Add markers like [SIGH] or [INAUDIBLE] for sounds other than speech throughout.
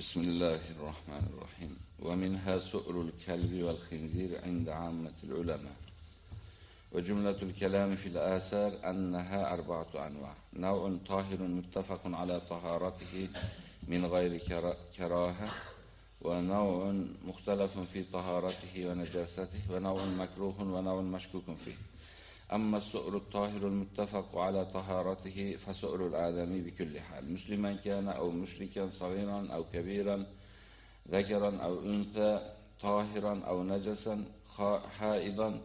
بسم الله الرحمن الرحيم. ومنها سؤر الكلب والخنزير عند عامة العلماء. وجملة الكلام في الآثار أنها أربعة أنواع. نوع طاهر متفق على طهارته من غير كراهة. ونوع مختلف في طهارته ونجاسته. ونوع مكروه ونوع مشكوك فيه. أما السؤر الطاهر المتفق على طهارته فسؤر الآدمي بكل حال مسلما كان أو مشركا صغيرا أو كبيرا ذكرا أو أنثى طاهرا أو نجسا حائضا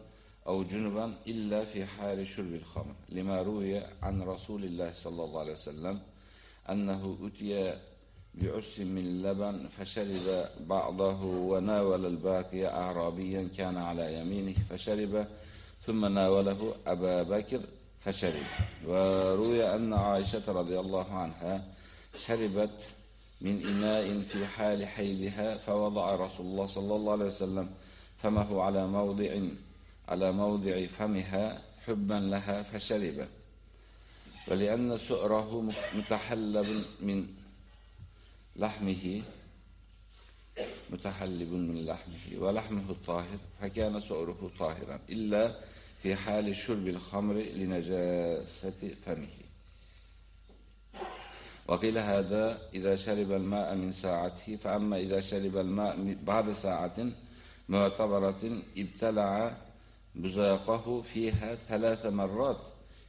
أو جنبا إلا في حال شرب الخمر. لما روي عن رسول الله صلى الله عليه وسلم أنه أتي بعس من لبن فشرب بعضه وناول الباقي أعرابيا كان على يمينه فشرب ثم ناوله أبا بكر فشرب. وروي أن عائشة رضي الله عنها شربت من إناء في حال حيلها فوضع رسول الله صلى الله عليه وسلم فمه على موضع على موضع فمها حبا لها فشرب. ولأن سؤره متحلب من لحمه متحلب من لحمه ولحمه الطاهر فكان سؤره طاهرا. إلا في حال شرب الخمر لنجاسة فمه. وقيل هذا إذا شرب الماء من ساعته فأما إذا شرب الماء بعد ساعة معتبرة ابتلع بزاقه فيها ثلاث مرات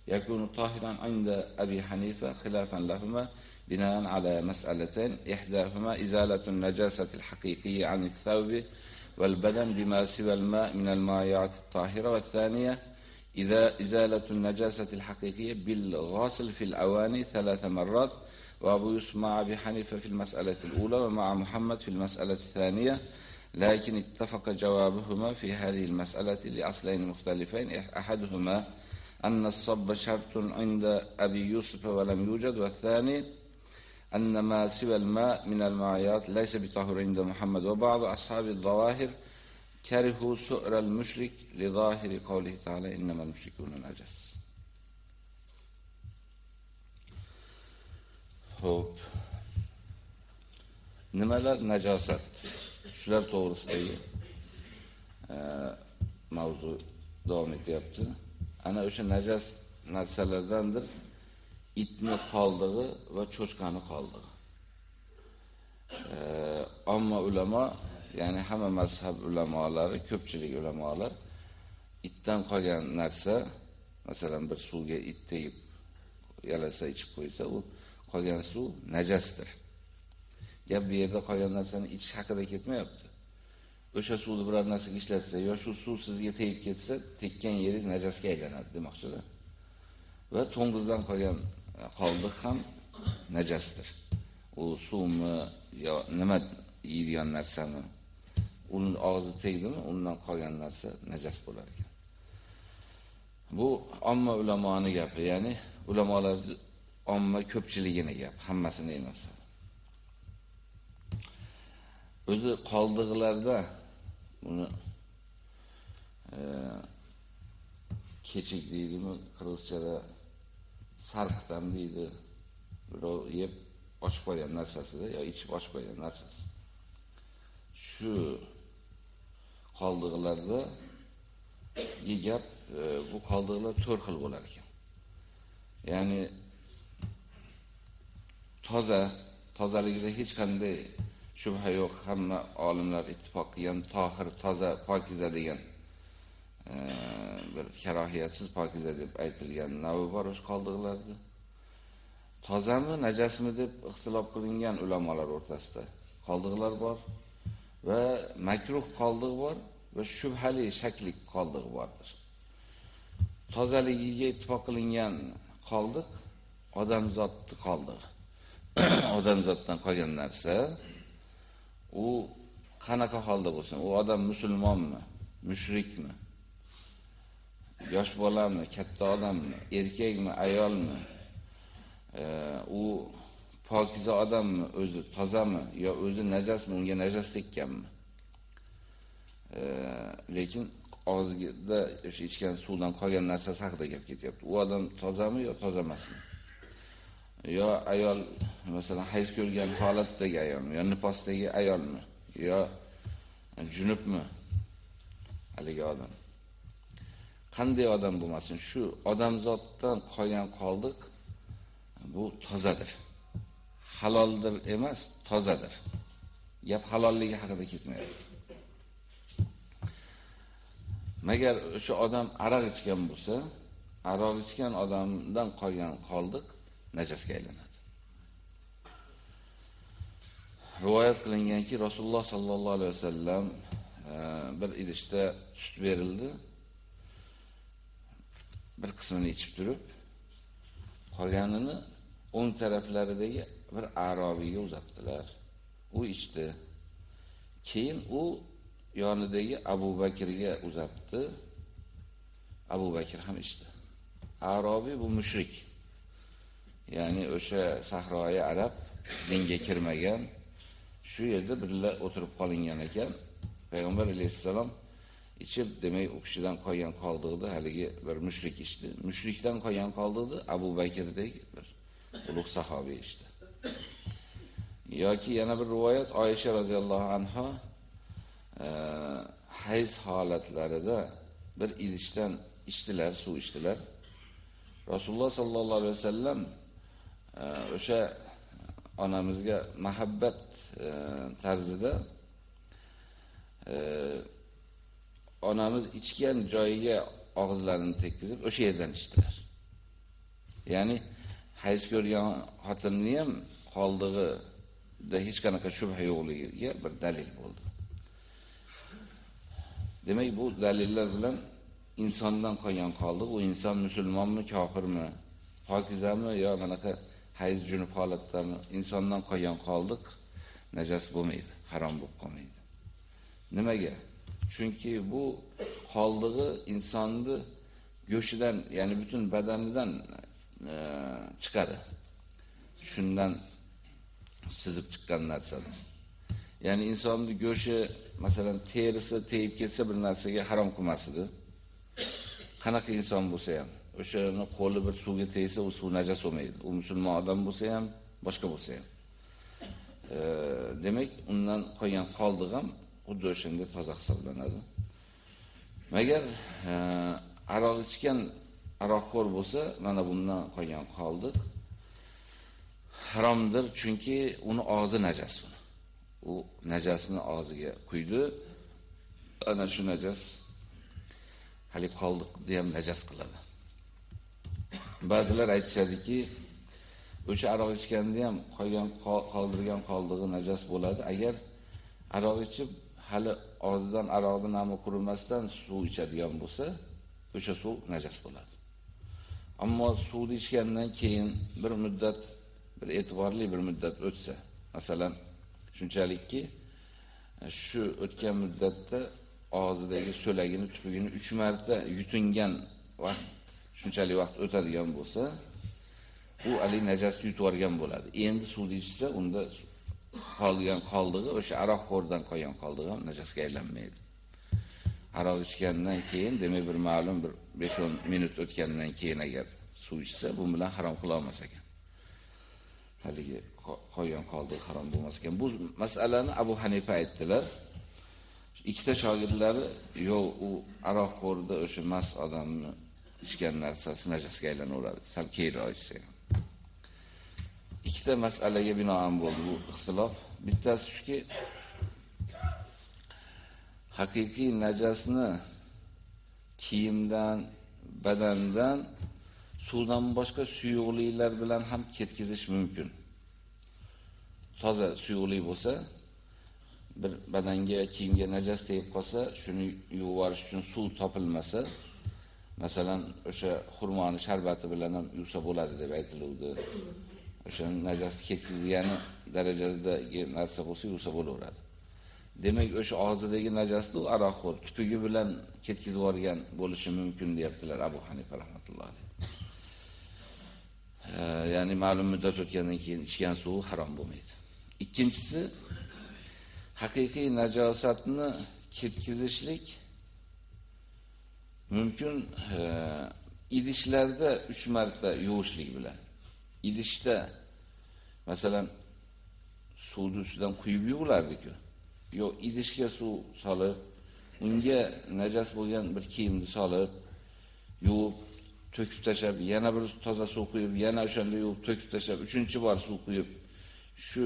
يكون طاهرا عند أبي حنيفة خلافا لهما بناء على مسألتين. إحداهما إزالة النجاسة الحقيقية عن الثوب والبدن بما سوى الماء من المائعات الطاهرة. والثانية إذا إزالة النجاسة الحقيقية بالغسل في الأواني ثلاث مرات. وأبو يسمع بحنيفة في المسألة الأولى ومع محمد في المسألة الثانية. لكن اتفق جوابهما في هذه المسألة لأصلين مختلفين. أحدهما أن الصب شرط عند أبي يوسف ولم يوجد. والثاني أن ما سوى الماء من المعيات ليس بطهر عند محمد وبعض أصحاب الظواهر كرهوا سؤر المشرك لظاهر قوله تعالى إنما المشركون نجس Xo'p. Nimalar najosat? Shular to'g'risidagi mavzu davom etyapti. Ana o'sha najas narsalardandir Itni qoldig'i va cho'chqani qoldig'i. Ammo ulamo, ya'ni hamma mazhab ulamolari, ko'pchilik ulamolar itdan qolgan narsa, masalan bir suvga it tegib yalasa ichib qo'ysa, u qolgan suv najasdir. Gap bu yerda qolgan narsani ichish haqida ketmayapti. O'sha suvni biror narsaga ishlatsa, yoki shu suv sizga tegib ketsa, tekkan yeringiz najasga aylanadi demoqchilar. Va to'ng'izdan qolgan qoldiq ham najasdir. U suvmi yo nima yeydigan narsami, uning og'zi tegdimi, undan qolgan narsa najas bo'lar ekan. Bu omma ulamoning gapi, ya'ni ulamolar omma ko'pchiligini gap, hammasini emas. O'zi qoldiqlarda buni e, kechik deydimi, qirg'izchada sarqdan deydi. Birov yeb ochib qo'ygan narsasida yo ichib ochib qo'ygan narsasi. Shu qoldiqlarda yegap e, bu qoldiqlar to'r xil bo'lar ekan. Ya'ni toza, tozaligida hech qanday shubha yo'q. Hamma olimlar ittifoq qilgan tohir, toza, pokiza degan bir karohiyatsiz pokiza deb aytilgan navi bor o'sha qoldiqlarda. Tozami, najasmi deb ixtilof qilingan ulamolar o'rtasida qoldiqlar bor va makruh qoldiq bor va shubhali shakli qoldiq bordir. Tozaligiga ittifoq qilingan qoldiq odamzotni qoldiq. [CLEARS THROAT] odamzotdan qolgan narsa u qanaqa holda bo'lsin, u odam musulmonmi, mushrikmi, yosh bolami, katta odammi, erkakmi, ayolmi, e, u pokiza odammi, o'zi tozami yo o'zi najasmi, unga najas tekkanmi? E, lekin og'zida o'sha ichgan suvdan qolgan narsa haqida gap ketyapti. U odam tozami yo toza emasmi? yo ayol masalan hayz ko'rgan holatdagi ayolmi yo nifosdagi ayolmi yo junubmi haligi odam qanday odam bo'lmasin shu odamzoddan qolgan qoldiq bu tozadir. Haloldir emas tozadir. Gap halolligi haqida ketmayapti magar o'sha odam aroq ichgan bo'lsa aroq ichgan odamdan qolgan qoldiq najosga aylanadi. Rivoyat qilinganki rasululloh sallallohu alayhi vasallam e, bir idishda sut berildi. Bir qismini ichib turib qolganini o'ng taraflaridagi bir arobiyga uzatdilar. U ichdi. Keyin u yonidagi Abu Bakrga uzatdi. Abu Bakr ham ichdi. Arobiy bu mushrik. Ya'ni o'sha sahroyi arab dinga kirmagan shu yerda birga o'tirib qolingan ekan. Payg'ambar alayhissalom ichib demak u kishidan qolgan qoldiqni haligi bir mushrik ichdi. Mushrikdan qolgan qoldiqni abu bakrdek bir ulug' sahobiy ichdi. Yoki yana bir rivoyat oysha roziyallohu anha e, hayz holatlarida bir idishdan ichdilar suv ichdilar. Rasululloh sollallohu alayhi vasallam e, o'sha onamizga muhabbat e, tarzida e, onamiz ichgan joyiga og'izlarini tekkizib o'sha yerdan ichdilar. Ya'ni hayz ko'rgan xotinni ham qoldig'ida hech qanaqa shubha yo'qligiga bir dalil bo'ldi. Demak, bu dalillar bilan insondan qolgan qoldiq, u inson musulmonmi, kofirmi, pokizami yo manaqa hayz junub holatdami, insondan qolgan qoldiq najas bo'lmaydi, harom bo'lib qolmaydi. Nimaga? Chunki bu qoldig'i insonni go'shidan, ya'ni butun badanidan e, chiqadi. Shundan sizib chiqqan narsadir. Ya'ni insonni go'shi, masalan, terisi tegib ketsa bir narsaga harom qilmasdi. Qanaqa inson bo'lsa ham, o'shani qo'li bir suvga tegsa, u suv najas bo'lmaydi. U musulmon odam bo'lsa ham, boshqa bo'lsa ham. E, demak, undan qolgan qoldiq ham xuddi o'shanga toza hisoblanadi. Magar e, aroq ichgan aroqxo'r bo'lsa, mana bundan qolgan qoldiq haromdir, chunki uni og'zi najas. U najasni og'ziga quydi. Ana shu najas hali qoldiqni ham najas qiladi. Ba'zilar aytishadiki, o'sha aroq ichganda ham qolgan qoldirgan qoldig'i najas bo'ladi agar aroq ichib hali og'zidan aroqni nami qurimasdan suv ichadigan bo'lsa, o'sha suv najas bo'ladi. Ammo suvni ichgandan keyin bir muddat bir e'tiborli bir muddat o'tsa, masalan, shunchalikki shu o'tgan muddatda og'zidagi so'lagini, tupugini 3 marta yutingan vaqt shunchalik vaqt o'tadigan bo'lsa, u ali najosni yutib olgan bo'ladi. Endi suvni ichsa, unda qolgan qoldig'i o'sha aroq xo'rdan qolgan qoldig'i ham najosga aylanmaydi. Aroq ichgandan keyin, demak bir ma'lum bir 5-10 minut o'tgandan keyin agar suv ichsa, bu bilan harom qila olmas ekan. Haligi qolgan qoldig'i harom bo'lmas ekan. Bu masalani Abu Hanifa aytdilar. Ikkita shogirdlari yo'q, u aroq xo'rda o'sha mas odamni ichgan narsasi najosga aylanaveradi. Sal keyinroq ichsa ham. Ikkita masalaga binoan bo'ldi bu ixtilof. Bittasi shuki, haqiqiy najasni kiyimdan, badandan, suvdan boshqa suyuqliklar bilan ham ketkizish mumkin. Toza suyuqlik bo'lsa, bir badanga, kiyimga najas tegib qolsa, shuni yuvish uchun suv topilmasa, masalan, o'sha xurmoni sharbati bilan ham yuvsa bo'ladi deb aytiluvdi. O'sha najosni ketkizgani darajadagi narsa bo'lsa yuvsa bo'laveradi. Demak, o'sha og'zidagi najosni aroqxo'r kutugi bilan ketkizib yuborgan bo'lishi mumkin deyaptilar Abu Hanifa rahmatullohi alayhi. ya'ni ma'lum muddat o'tgandan keyin ichgan suv harom bo'lmaydi. Ikkinchisi haqiqiy najosatni ketkizishlik mumkin idishlarda 3 marta yuvishlik bilan. Idishda masalan suvni ustidan quyib yuvilardi-ku. Yo'q, idishga suv solib, unga najas bo'lgan bir kiyimni solib, yuvib, to'kib tashab, yana bir toza suv quyib, yana o'shanda yuvib, to'kib tashab, uchinchi bor suv quyib, shu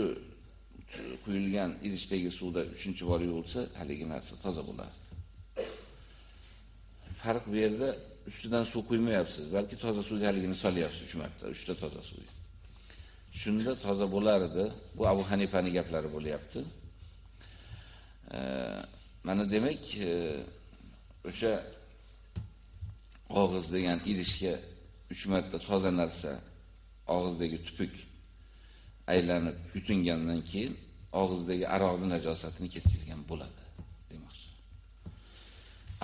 quyilgan idishdagi suvda uchinchi bor yuvilsa, haligi narsa toza bo'lardi. Farq bu yerda ustidan suv quymayapsiz, balki toza suvga haligini solyapsiz 3 marta, 3 ta toza suv. Shunda toza bo'lar edi. Bu Abu Hanifaning gaplari bo'lyapti. E, mana demak, o'sha og'iz degan idishga 3 marta toza narsa, og'izdagi tupuk aylanib yutingandan keyin og'izdagi aroqni najosatini ketkizgan bo'ladi demoqchi.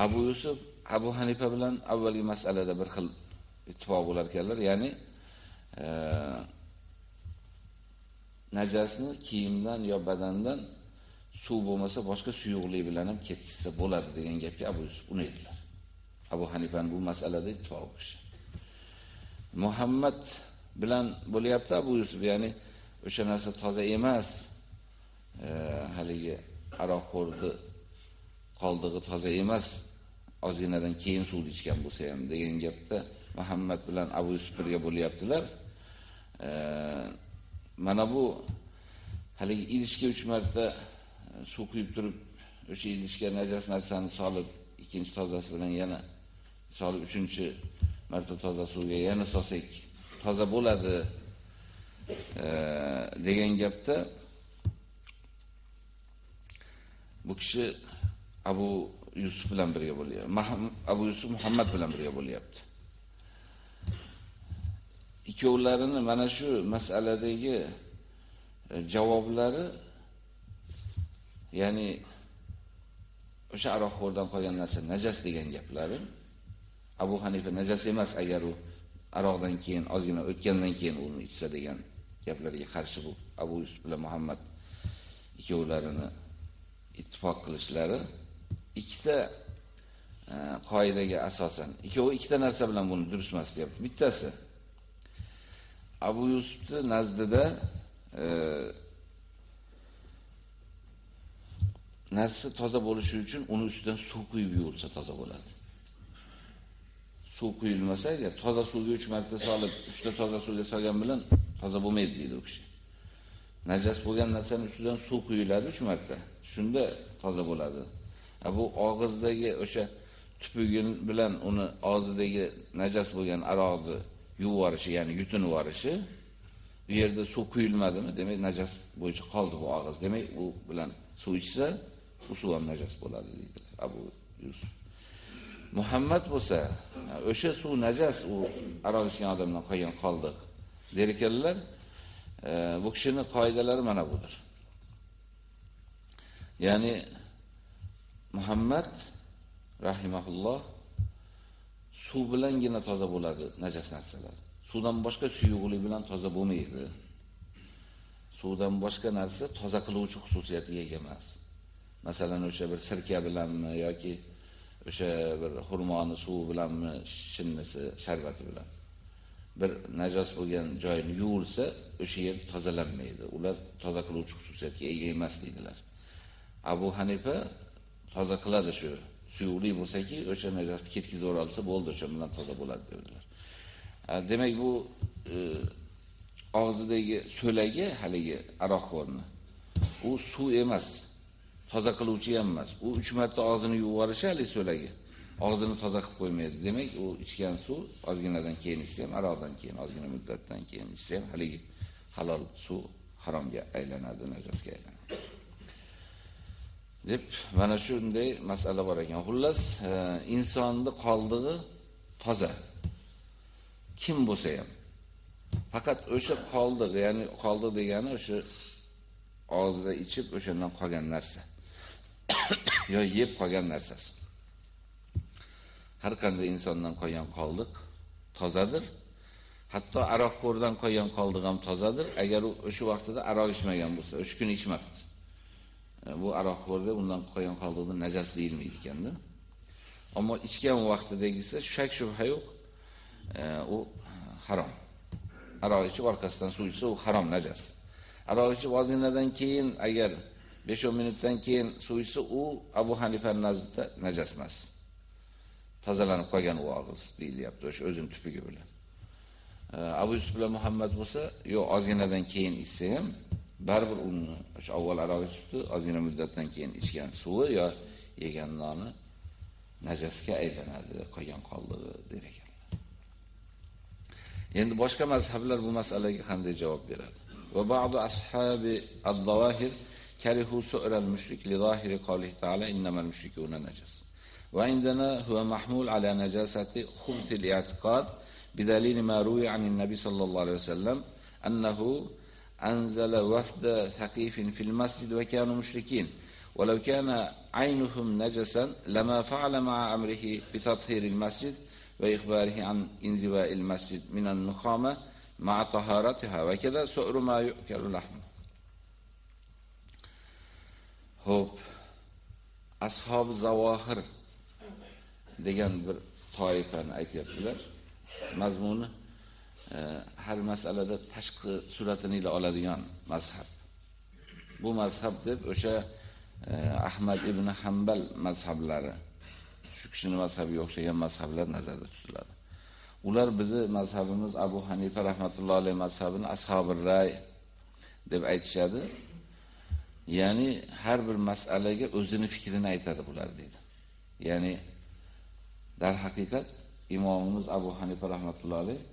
Abu Yusuf Abu Hanifa bilan avvalgi masalada bir xil ittifoq bo'lar ekanlar, ya'ni e, najasni kiyimdan yo badandan suv bo'lmasa boshqa suyuqlik bilan ham ketkizsa bo'ladi degan gapga Abu Yusuf uni aytdilar. Abu Hanifaning bu masalada ittifoq bo'lgan. Muhammad bilan bo'lyapti Abu Yusuf, ya'ni o'sha narsa toza emas. E, haligi aroqxo'rni qoldig'i toza emas. Ozginadan keyin suv ichgan bo'lsa ham degan gapda Muhammad bilan Abu Yusuf birga bo'lyaptilar. E, mana bu haligi idishga 3 marta suv quyib turib, o'sha idishga najas narsani solib, ikkinchi tozasi bilan yana solib, uchinchi marta toza suvga yana solsak toza bo'ladi degan gapda bu kishi Abu Yusuf bilan birga bo'lyapti. Abu Yusuf Muhammad bilan birga bo'lyapti. Ikkovlarini mana shu masaladagi e, javoblari ya'ni o'sha aroqxo'rdan qolgan narsa najas degan gaplari Abu Hanifa najas emas agar u aroqdan keyin ozgina o'tgandan keyin uni ichsa degan gaplarga qarshi bu Abu Yusuf bilan Muhammad ikkovlarini ittifoq qilishlari ikkita e, qoidaga asosan ikkovi ikkita narsa bilan buni durust emas deyapti. Bittasi Abu Yusufni nazdida e, narsa toza bo'lishi uchun uni ustidan suv quyib yuvilsa toza bo'ladi. Suv quyilmasa, agar toza suvga 3 marta solib, 3 ta toza suvga solgan bilan toza bo'lmaydi deydi u kishi. Najas bo'lgan narsani ustidan suv quyiladi 3 marta. Shunda toza bo'ladi. Bu og'izdagi o'sha tupugin bilan uni og'zidagi najas bo'lgan aroqni yuvib yuborishi, ya'ni yutinib yuborishi, u yerda suv quyilmadimi? Demak, najas bo'yicha qoldi bu og'iz. Demak, u bilan suv ichsa, u suv ham najas bo'ladi deydi Abu Yusuf. Muhammad bo'lsa, o'sha suv najas, u aroq ichgan odamdan qolgan qoldiq. der ekanlar. E, bu kishining qoidalari mana budir. Ya'ni Muhammad rahimahulloh suv bilangina toza bo'ladi najas narsalar. Suvdan boshqa suyuqlik bilan toza bo'lmaydi. Suvdan boshqa narsa toza qiluvchi xususiyatiga ega emas. Masalan, o'sha bir sirka bilanmi yoki o'sha bir xurmoni suvi bilanmi, shinnisi, sharbati bilan. bir najos bo'lgan joyini yuvilsa, o'sha yer tozalanmaydi. Ular toza qiluvchi xususiyatga ega emas deydilar. Abu Hanifa toza qiladi shu suyuqlik bo'lsa-ki, o'sha najosni ketkizib olsa bo'ldi, o'sha bilan toza bo'ladi dedilar. Demak, bu e, og'zidagi so'lagi haligi aroq o'rni. U suv emas, toza qiluvchi ham emas. U 3 marta og'zini yuvib yuborishi haligi so'lagi. og'zini toza qilib qo'ymaydi. Demak, u ichgan suv ozginadan keyin ichsa ham, aroqdan keyin ozgina muddatdan keyin ichsa ham haligi halol suv haromga aylanadi, najosga aylanadi. Deb mana shunday masala bor ekan. Xullas, e, insonni qoldig'i toza. Kim bo'lsa ham faqat o'sha qoldig'i, ya'ni qoldi degani o'sha og'zida ichib o'shandan qolgan narsa. [COUGHS] yo yeb qolgan narsasi. har qanday insondan qolgan qoldiq tozadir. Hatto aroqxo'rdan qolgan qoldiq ham tozadir, agar u o'sha vaqtida aroq ichmagan bo'lsa, o'sha kuni ichmabdi. E, bu aroqxo'rda undan qolgan qoldiqni najas deyilmaydi ekanda. Ammo ichgan vaqtidagisi shak shubha yo'q, e, u harom. aroq ichib orqasidan suv ichsa u harom najas. Aroq ichib ozginadan keyin agar 5-10 minutdan keyin suv ichsa u Abu Hanifa nazdida najas emas. Tozalanib qolgan u og'iz deyilyapti o'sha o'zim tupigi bilan. E, Abu Yusuf bilan Muhammad bo'lsa, yo'q ozginadan keyin ichsa ham baribir uni o'sha avval aroq ichibdi, ozgina muddatdan keyin ichgan suvi yo yegan noni najosga aylanadi, qolgan qoldig'i der ekanlar. Endi boshqa mazhablar bu masalaga qanday javob beradi? Va ba'du ashabi ad-zawahir karihu su'ral mushrik li zahiri qawlihi ta'ala innamal mushrikuna najas. Va indana huwa mahmul ala najasati khubth al-i'tiqad bidalil ma ruwiya 'an an-nabi sallallohu alayhi wasallam annahu أنزل وفد ثقيف في المسجد وكانوا مشركين ولو كان عينهم نجسا لما فعل مع أمره بتطهير المسجد وإخباره عن انزواء المسجد من النخامة مع طهارتها وكذا سؤر ما يؤكل لحمه Xo'p, ashab zavohir degan bir toifani aytyaptilar. Mazmuni E, har masalada tashqi suratini ila oladigan mazhab. Bu mazhab deb o'sha e, Ahmad ibn Hanbal mazhablari shu kishining mazhabiga o'xshagan mazhablar nazarda tutiladi. Ular bizni mazhabimiz Abu Hanifa rahmatullohi alayhi mazhabini ashabir ray deb aytishadi. Ya'ni har bir masalaga o'zini fikrini aytadi bular dedi. Ya'ni dar haqiqat imomimiz Abu Hanifa rahmatullohi alayhi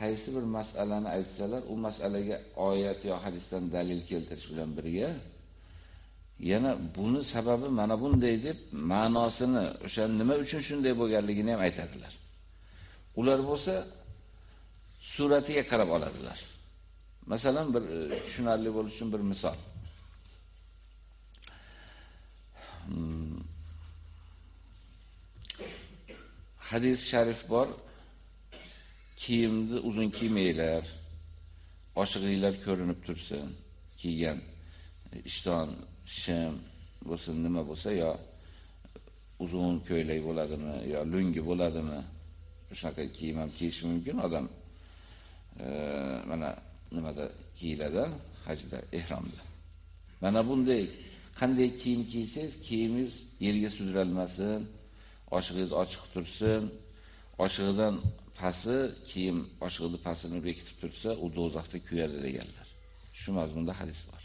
qaysi bir masalani aytsalar, u masalaga oyat yo hadisdan dalil keltirish bilan birga yana buni sababi mana bunday deb ma'nosini, o'sha nima uchun shunday bo'lganligini ham aytadilar. Ular bo'lsa suratiga qarab oladilar. Masalan, bir e, tushunarli bo'lish uchun bir misol. Hmm. Hadis sharif bor. Kiyimni uzun kiymanglar. Oshiqinglar ko'rinib tursin. Kiygan ishton, shim bo'lsin, nima bo'lsa yo uzun ko'ylak bo'ladimi yo lungi bo'ladimi? Shunaqa kiyim ham kiyish mumkin odam. E, mana nimada kiyiladi hajda, ehromda. Mana bunday qanday kiyim kiysangiz, kiyimingiz yerga sudralmasin, oshig'ingiz ochiq tursin, oshig'idan pasi kiyim oshig'ini pasini bekitib tursa, u dozaqda kuyadi deganlar. Shu mazmunda hadis bor.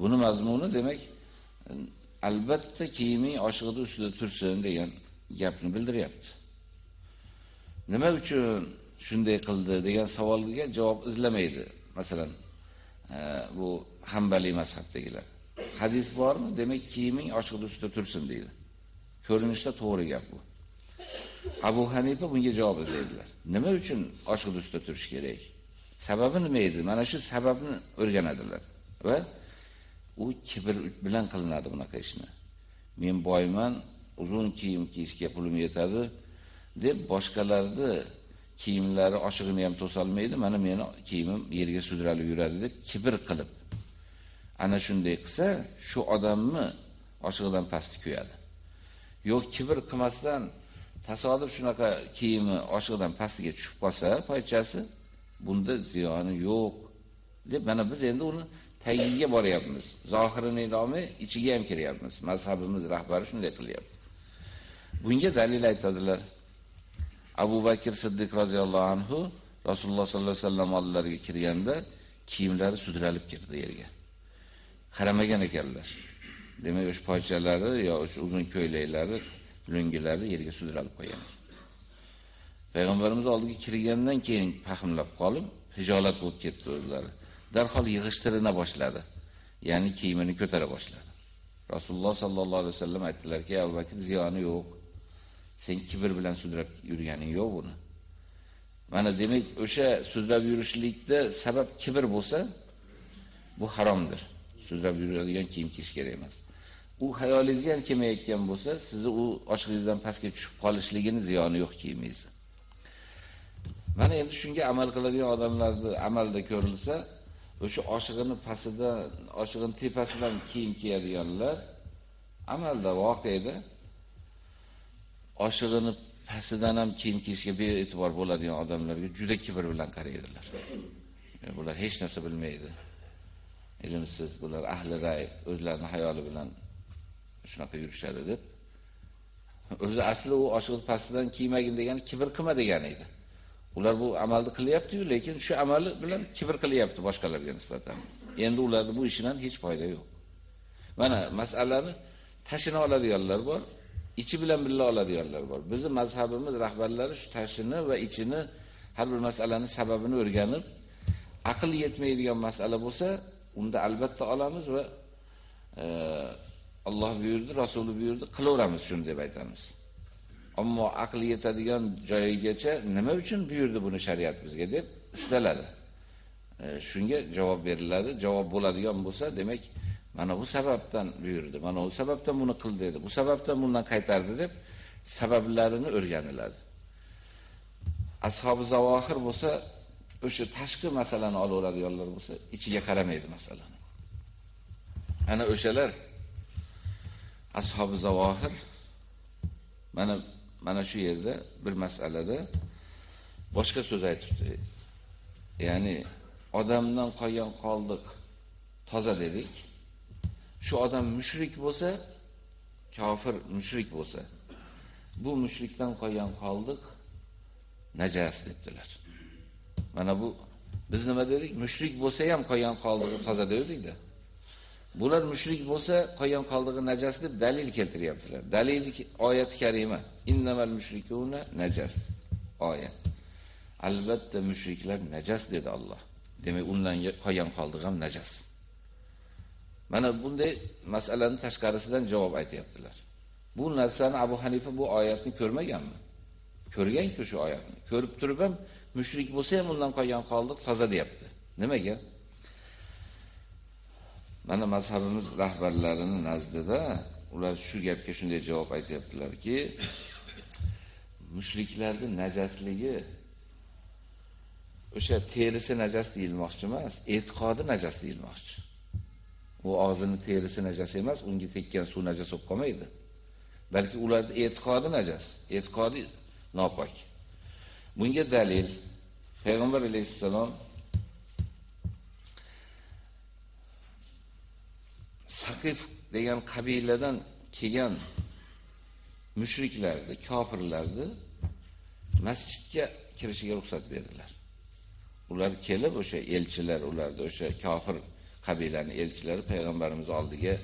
Buni mazmuni demak, albatta kiyiming oshig'ida ustida tursin degan gapni bildiryapti. Nima uchun shunday qildi degan savolga javob izlamaydi. Masalan, e, bu Hanbali mazhabdagilar. Hadis bormi? Demak, kiyiming oshig'ida ustida tursin deydi. Ko'rinishda to'g'ri gap bu. Abu Hanifa bunga javob izlaydilar. Nima uchun oshig'ida ustida turish kerak? Sababi nima edi? Mana shu sababni o'rganadilar. Va u kibr bilan qilinadi bunaqa ishni. Men boyman, uzun kiyim kiyishga pulim yetadi deb boshqalarni kiyimlari oshig'ini ham to'salmaydi, mana meni kiyimim yerga sudralib yuradi deb kibr qilib ana shunday qilsa, shu odamni oshig'idan pastga qo'yadi. Yo'q, kibr qilmasdan tasodif shunaqa kiyimi oshiqdan pastiga tushib qolsa, poychasi, bunda ziyoni yo'q deb mana biz endi uni tagiga boryapmiz. Zohirini nomi ichiga ham kiryapmiz. Mazhabimiz rahbari shunday qilyapti. Bunga dalil aytadilar. Abu Bakr Siddiq roziyallohu anhu Rasululloh sollallohu alayhi vasallam oldilariga kirganda kiyimlari sudralib kirdi yerga. qaramagan ekanlar. Demak, o'sha poychalari yo o'sha uzun ko'ylaklari, lungilarni yerga sudralib qo'ygan. Payg'ambarimiz oldiga kirgandan keyin fahmlab qolib, hijolat bo'lib ketdi o'zlari. Darhol yig'ishtirina boshladi. Ya'ni kiyimini ko'tara boshladi. Rasululloh sallallohu alayhi vasallam aytdilarki, Abu Bakr ziyoni yo'q. Sen kibr bilan sudrab yurganing yo'q buni. Mana demak, o'sha sudrab yurishlikda sabab kibr bo'lsa, bu haromdir. sudrab yuradigan kiyim kiyish kerak emas. U hayolingizga ham kelmayotgan bo'lsa, sizni u oshig'ingizdan pastga tushib qolishligini ziyoni yo'q kiyimingiz. Mana endi shunga amal qiladigan odamlarni amalda ko'rilsa, o'sha oshig'ini pastida, oshig'ini tepasidan kiyim kiyadiganlar amalda voqeada oshig'ini pastidan ham kiyim kiyishga bee'tibor bo'ladigan odamlarga juda kibr bilan qaraydilar. Bular hech narsa bilmaydi. Ilmsiz, bular ahli ray, o'zlarining hayoli bilan shunaqa yurishadi deb. O'zi asli u oshiq pastidan kiymagin degan kibr qilma degan edi. Ular bu amalni qilyapti-yu, lekin shu amali bilan kibr qilyapti boshqalarga nisbatan. Endi ularda bu ishidan hech foyda yo'q. Mana masalani tashina oladiganlar bor, ichi bilan billa oladiganlar bor. Bizning mazhabimiz rahbarlari shu tashini va ichini har bir masalaning sababini o'rganib, aql yetmaydigan masala bo'lsa, unda albatta olamiz va e, Alloh buyurdi, Rasuli buyurdi, qilaveramiz shuni deb aytamiz. Ammo aql yetadigan joyigacha nima uchun buyurdi buni shariat bizga deb istaladi. E, shunga javob beriladi. Javob bo'ladigan bo'lsa, demak, mana bu sababdan buyurdi, mana bu sababdan buni qil dedi, bu sababdan bundan qaytardi deb sabablarini o'rganiladi. Ashabi zavohir bo'lsa, o'sha tashqi masalani olaveradiganlar bo'lsa, ichiga qaramaydi masalani. Ana o'shalar ashabi zavohir mana mana shu yerda bir masalada boshqa so'z aytibdi. Ya'ni odamdan qolgan qoldiq toza dedik. Shu odam mushrik bo'lsa, kofir mushrik bo'lsa, bu mushrikdan qolgan qoldiq najas debdilar. Mana bu biz nima dedik? Mushrik bo'lsa ham qolgan qoldig'i toza dedik-da. Bular mushrik bo'lsa, qolgan qoldig'i najas deb dalil keltiryaptilar. Dalil oyat karima. Innamal mushrikuna najas. Oyat. Albatta mushriklar najas dedi Alloh. Demak, undan qolgan qoldig'i ham najas. Mana bunday masalani tashqarisidan javob aytayaptilar. Bu narsani Abu Hanifa bu oyatni ko'rmaganmi? Ko'rgan-ku shu oyatni. Ko'rib turib ham mushrik bo'lsa ham undan qolgan qoldiq toza deyapti. Nimaga? Mana mazhabimiz rahbarlarining nazdida ular shu gapga shunday javob aytyaptilarki, mushriklarning najasligi o'sha terisi najas deyilmoqchi emas, e'tiqodi najas deyilmoqchi. U og'zini terisi najas emas, unga tekkan suv najas bo'lib qolmaydi. Balki ularning e'tiqodi najas, e'tiqodi nopok. Bunga dalil Payg'ambar alayhisalom Saqif degan qabiladan kelgan mushriklarni, kofirlarni masjidga kirishiga ruxsat berdilar. Ular kelib o'sha elchilar, ularda o'sha kofir qabilaning elchilari payg'ambarimiz oldiga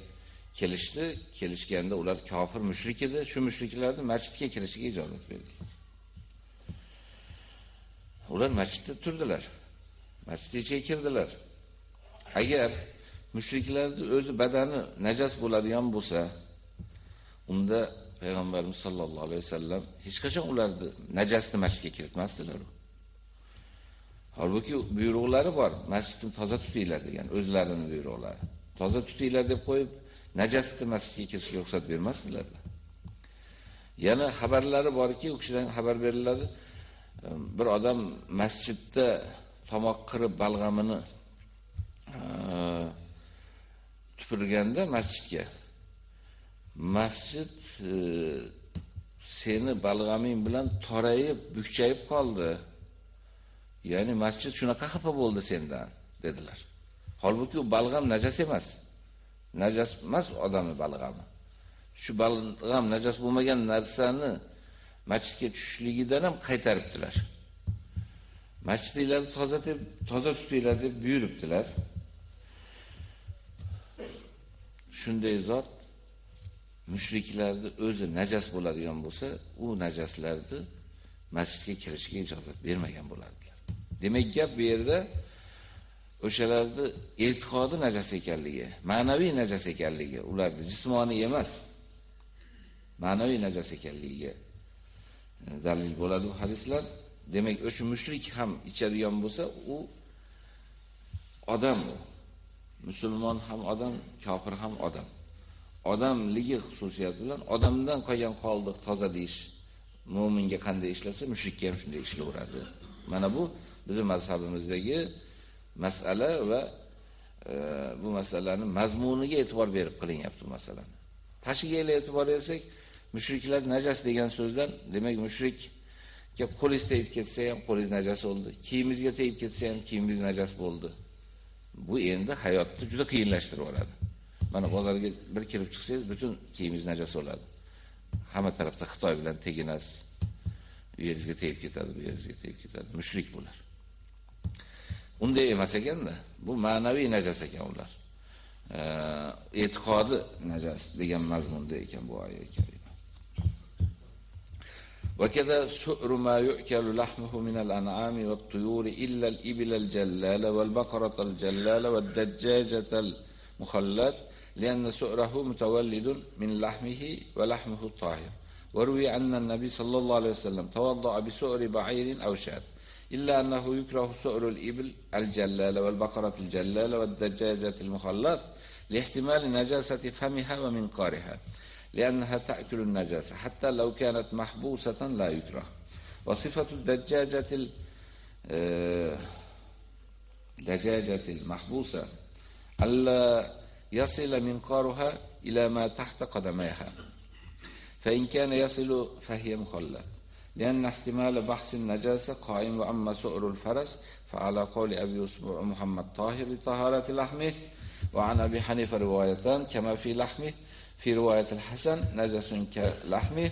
kelishdi. Kelishganda ular kofir mushrik edi. Shu mushriklarni masjidga kirishiga ijozat berdi. Ular masjidda turdilar. Masjidga kirdilar. Agar mushriklarni o'zi badani najas bo'ladigan bo'lsa, unda payg'ambarimiz sollallohu alayhi vasallam hech qachon ularni najasni masjidga kiritmasdilar. Holbuki buyruqlari bor, masjidni toza tutinglar degan o'zlarining buyruqlari. Toza tutinglar deb qo'yib, najasni masjidga kirishga ruxsat bermasdilar. Yana xabarlari borki, u kishidan xabar beriladi. Bir odam masjidda tomoq qirib balg'amini tupurganda masjidga masjid e, seni balg'aming bilan torayib, bukchayib qoldi. Ya'ni masjid shunaqa xafa bo'ldi sendan dedilar. Holbuki u balg'am najas emas. Najas emas odamning balg'ami. Shu balg'am najas bo'lmagan narsani masjidga tushishligidan ham qaytaribdilar. Masjidlarni toza deb, toza tutinglar deb buyuribdilar. Shunday zot mushriklarni o'zi najas bo'ladigan bo'lsa, u najaslarni masjidga kirishiga ijozat bermagan bo'lardilar. Demak, gap bu yerda o'shalarni e'tiqodi najas ekanligi, ma'naviy najas ekanligi, ularni jismoniy emas, ma'naviy najas ekanligiga e, dalil bo'ladi bu hadislar. Demak, o'sha mushrik ham ichadigan bo'lsa, u odam musulmon ham odam, kofir ham odam. Odamligi xususiyati bilan odamdan qolgan qoldiq toza deish mu'minga qanday ishlasa, mushrikka ham shunday ishlayveradi. Mana bu bizning mazhabimizdagi masala va e, bu masalani mazmuniga e'tibor berib qilinyapti masalani. Tashiga e'tibor bersak, mushriklar najas degan so'zdan, demak mushrik ki qo'lingiz tegib ketsa ham qo'lingiz najas bo'ldi. Kiyimingizga tegib ketsa ham kiyimingiz najas bo'ldi. Bu endi hayotni juda qiyinlashtirib yuboradi. Mana bozorga bir kirib chiqsangiz, butun kiyimingiz najas bo'ladi. Hamma tarafda Xitoy bilan teginasiz. U yeringizga tegib ketadi, bu yeringizga tegib ketadi. Mushrik bular. Unday emas ekanda, bu ma'naviy najas ekan ular. e'tiqodi najas degan mazmunda ekan bu oyat. وكذا سؤر ما يؤكل لحمه من الأنعام والطيور إلا الإبل الجلالة والبقرة الجلالة والدجاجة المخلات لأن سؤره متولد من لحمه ولحمه الطاهر. وروي أن النبي صلى الله عليه وسلم توضأ بسؤر بعير أو شاة إلا أنه يكره سؤر الإبل الجلالة والبقرة الجلالة والدجاجة المخلات لاحتمال نجاسة فمها ومنقارها. لأنها تأكل النجاسة حتى لو كانت محبوسة لا يكره. وصفة الدجاجة الدجاجة المحبوسة ألا يصل منقارها إلى ما تحت قدميها. فإن كان يصل فهي مخلة لأن احتمال بحث النجاسة قائم وأما سؤر الفرس فعلى قول أبي أسبوع محمد طاهر لطهارة لحمه وعن أبي حنيفة روايتان كما في لحمه في رواية الحسن نجس كلحمه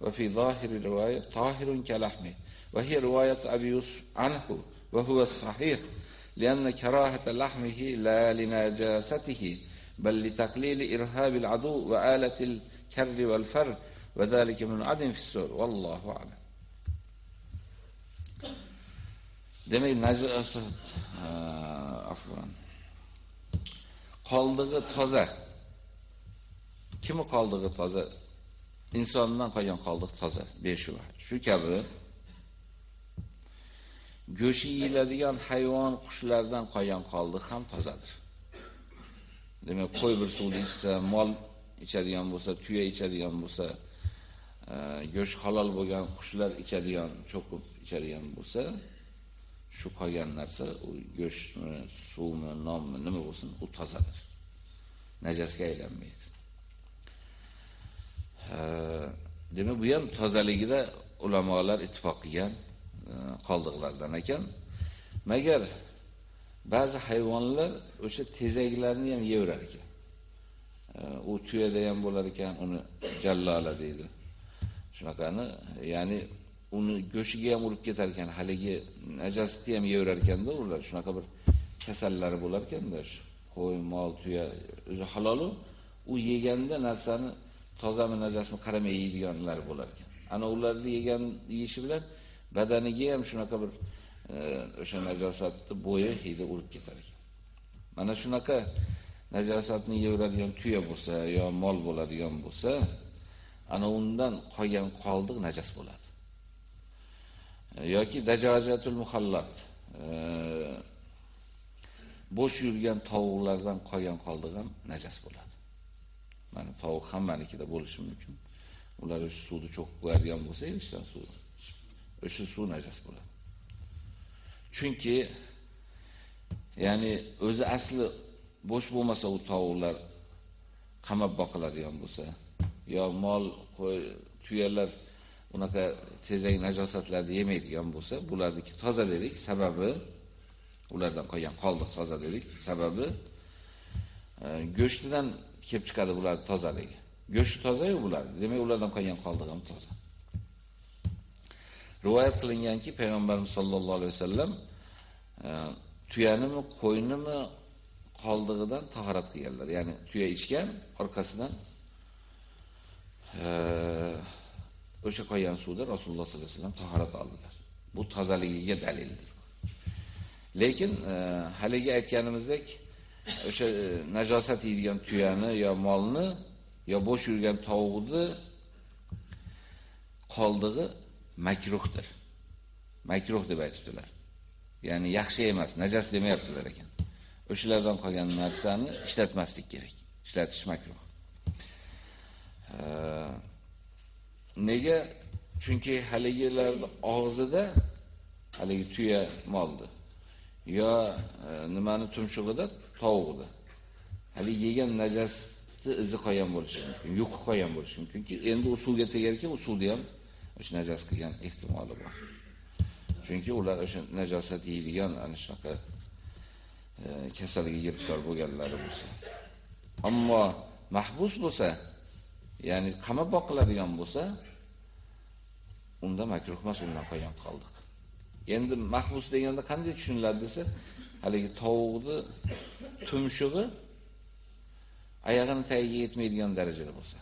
وفي ظاهر الرواية طاهر كلحمه. وهي رواية أبي يوسف عنه وهو الصحيح لأن كراهة لحمه لا لنجاسته بل لتقليل إرهاب العدو وآلة الكر والفر وذلك من عدم في السور. والله أعلم. demak najosat afwan qoldig'i toza kimi qoldig'i toza? Insondan qolgan qoldiq toza var. shu kabi go'shi yeyiladigan hayvon qushlardan qolgan qoldiq ham tozadir. Demak qo'y bir suvni ichsa mol ichadigan bo'lsa tuya ichadigan bo'lsa e, go'sht halol bo'lgan qushlar ichadigan cho'qib ichadigan bo'lsa shu qolgan narsa u go'shtmi suvmi nonmi nima bo'lsin u tozadir. Najosga aylanmaydi. Demak bu ham tozaligida ulamolar ittifoq qilgan e, qoldiqlardan ekan. Magar ba'zi hayvonlar o'sha tezaklarni ham yeyverar ekan. U tuyada ham bo'lar ekan, uni jallola deydi. Shunaqani, ya'ni uni go'shiga ham urib ketar ekan, haligi najosatni ham yeyverar ekanda ular. Shunaqa bir kasallari bo'lar ekanda, qo'y, mol, tuya o'zi halolu, u yeganda narsani tozami najosmi qaramay yeydiganlar bo'lar ekan. Ana ularni yegan yeyishi bilan badaniga ham shunaqa bir e, o'sha najosatni bo'yi hidi urib ketar ekan. Mana shunaqa najosatni yeyveradigan tuya bo'lsa yo mol bo'ladigan bo'lsa, ana undan qolgan qoldiq najas bo'ladi. E, yoki dajajatul muhallat e, bo'sh yurgan tovuqlardan qolgan qoldiq ham najas bo'ladi. Mana tovuq hammanikida bo'lishi mumkin. Ular o'sha suvni cho'qib qo'yadigan bo'lsa, erishgan suv. O'sha suv najas bo'ladi. Chunki ya'ni o'zi asli bo'sh bo'lmasa u tovuqlar qamab boqiladigan bo'lsa, yo mol, qo'y, tuyalar unaqa tezak najosatlarni yemaydigan bo'lsa, bularniki toza dedik, sababi ulardan qolgan qoldiq toza dedik, sababi e, go'shtidan kelib chiqadi bular tozaligi. Go'shti toza-yu bular. Demak, ulardan qolgan qoldiq ham toza. Rivoyat qilinganki, payg'ambarimiz sollallohu alayhi vasallam e, tuyanimi, qo'ynimi qoldig'idan tahorat qilganlar. Ya'ni tuya ichgan orqasidan e, o'sha qolgan suvda Rasululloh sollallohu alayhi vasallam tahorat oldilar. Bu tozaligiga dalildir. Lekin e, haligi aytganimizdek, o'sha e, najosat yeydigan tuyani yo molni yo bo'sh yurgan tovuqni qoldig'i makruhdir. Makruh deb aytibdilar. Ya'ni yaxshi emas, najas demayaptilar ekan. O'shalardan qolgan narsani ishlatmaslik kerak. Ishlatish makruh. E, nega? Chunki haligilarning og'zida haligi tuya moldi. Yo e, nimani tumshug'ida tovuqda. Hali yegan najosatni izi qolgan bo'lishi mumkin, yuqi qolgan bo'lishi chunki endi u suvga tegar ekan, u suvda ham o'sha najos qilgan ehtimoli bor. Chunki ular o'sha najosat yeydigan ana shunaqa e, kasalga giribtor bo'lganlari bo'lsa. Ammo mahbus bo'lsa, ya'ni qamab boqiladigan bo'lsa, unda makruh emas, undan qolgan qoldik. Endi mahbus deganda qanday tushuniladi desa, haligi tovuqni tumshug'i oyog'ini tagiga yetmaydigan darajada bo'lsa.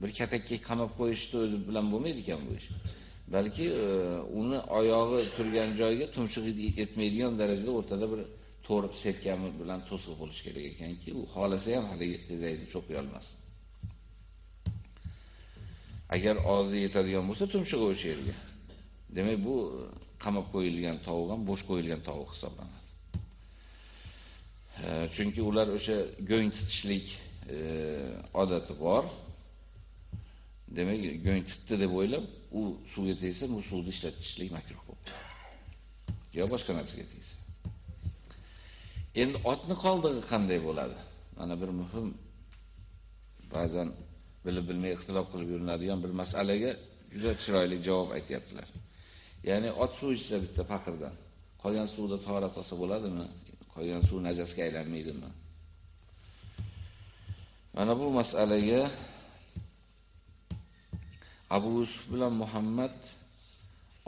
Bir katakka qamab qo'yishni o'zi bilan bo'lmaydi ekan bu ish. Balki e, uni oyog'i turgan joyga tumshug'i yetmaydigan darajada o'rtada bir to'rib setkami bilan to'siq bo'lish kerak ekanki, u xolasa ham haligi tezayni cho'qiy olmasin. Agar og'zi yetadigan bo'lsa, tumshug'i o'sha yerga. Demak, bu e, qamab qo'yilgan tovuq ham bo'sh qo'yilgan tovuq hisoblanadi. Chunki ular o'sha go'ng titishlik e, odati bor. Demak, go'ng titdi deb o'ylab, u suvga tegsa, bu suvni ishlatishlik makruh bo'ladi. Yo boshqa narsaga tegsa. Endi otni qoldig'i qanday bo'ladi? Mana bir muhim ba'zan bilib bilmay ixtilof qilib yuriladigan bir masalaga juda chiroyli javob aytyaptilar. Ya'ni ot suv ichsa bitta faqirdan, qolgan suvda tahorat olsa bo'ladimi? Qolgan suv najosga aylanmaydimi? Mana bu masalaga Abu Yusuf bilan Muhammad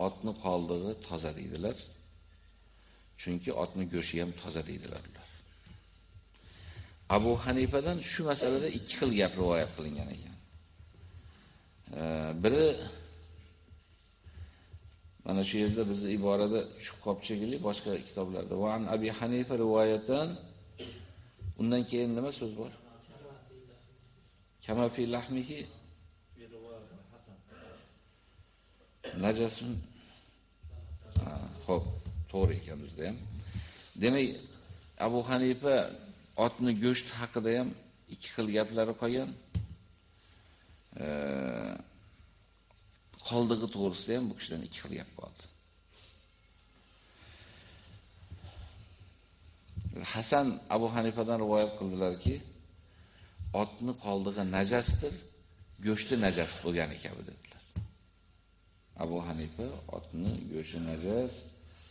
otni qoldig'i toza deydilar. Chunki otni go'shi ham toza deydilar ular. Abu Hanifadan shu masalada ikki xil gap rivoyat qilingan ekan. Biri Mana shu yerda bizni iborada tushib qolib boshqa kitoblarda va an Abi Hanifa rivoyatan undan keyin nima so'z bor? Kama fi lahmihi najasun Xo'p, to'g'ri ekan bizda ham. Demak, Abu Hanifa otni go'sht haqida ham ikki xil gaplari qolgan. Qoldig'i to'g'risida ham bu kishidan ikki xil gap qoldi. Hasan Abu Hanifadan rivoyat qildilarki, otni qoldig'i najasdir, go'shti najas bo'lgani kabi dedilar. Abu Hanifa otni go'shti najas,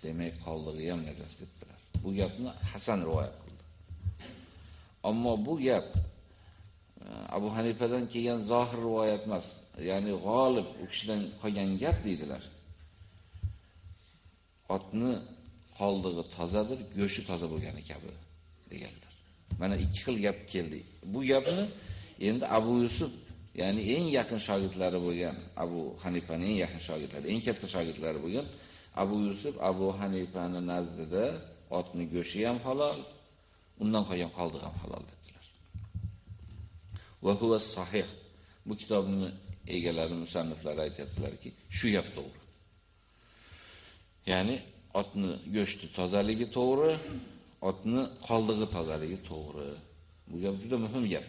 demak qoldig'i ham najas dedilar. Bu gapni Hasan rivoyat qildi. Ammo bu gap e, Abu Hanifadan kelgan zohir rivoyat emas. Ya'ni g'olib u kishidan qolgan gap deydilar. Otni qoldig'i tozadir, go'shi toza bo'lgani kabi deganlar. Mana ikki xil gap keldi. Bu gapni endi Abu Yusuf, ya'ni eng yaqin shogirdlari bo'lgan Abu Hanifaning eng yaqin shogirdlari, eng katta shogirdlari bo'lgan Abu Yusuf Abu Hanifani nazdida otni go'shi ham halol, undan qolgan qoldig'i ham halol dedilar. Va huwa sahih. Bu kitobni egalari musanniflari aytibdilarki, shu gap to'g'ri. Ya'ni otni go'shti tozaligi to'g'ri, otni qoldig'i tozaligi to'g'ri. Bu gap juda muhim gap.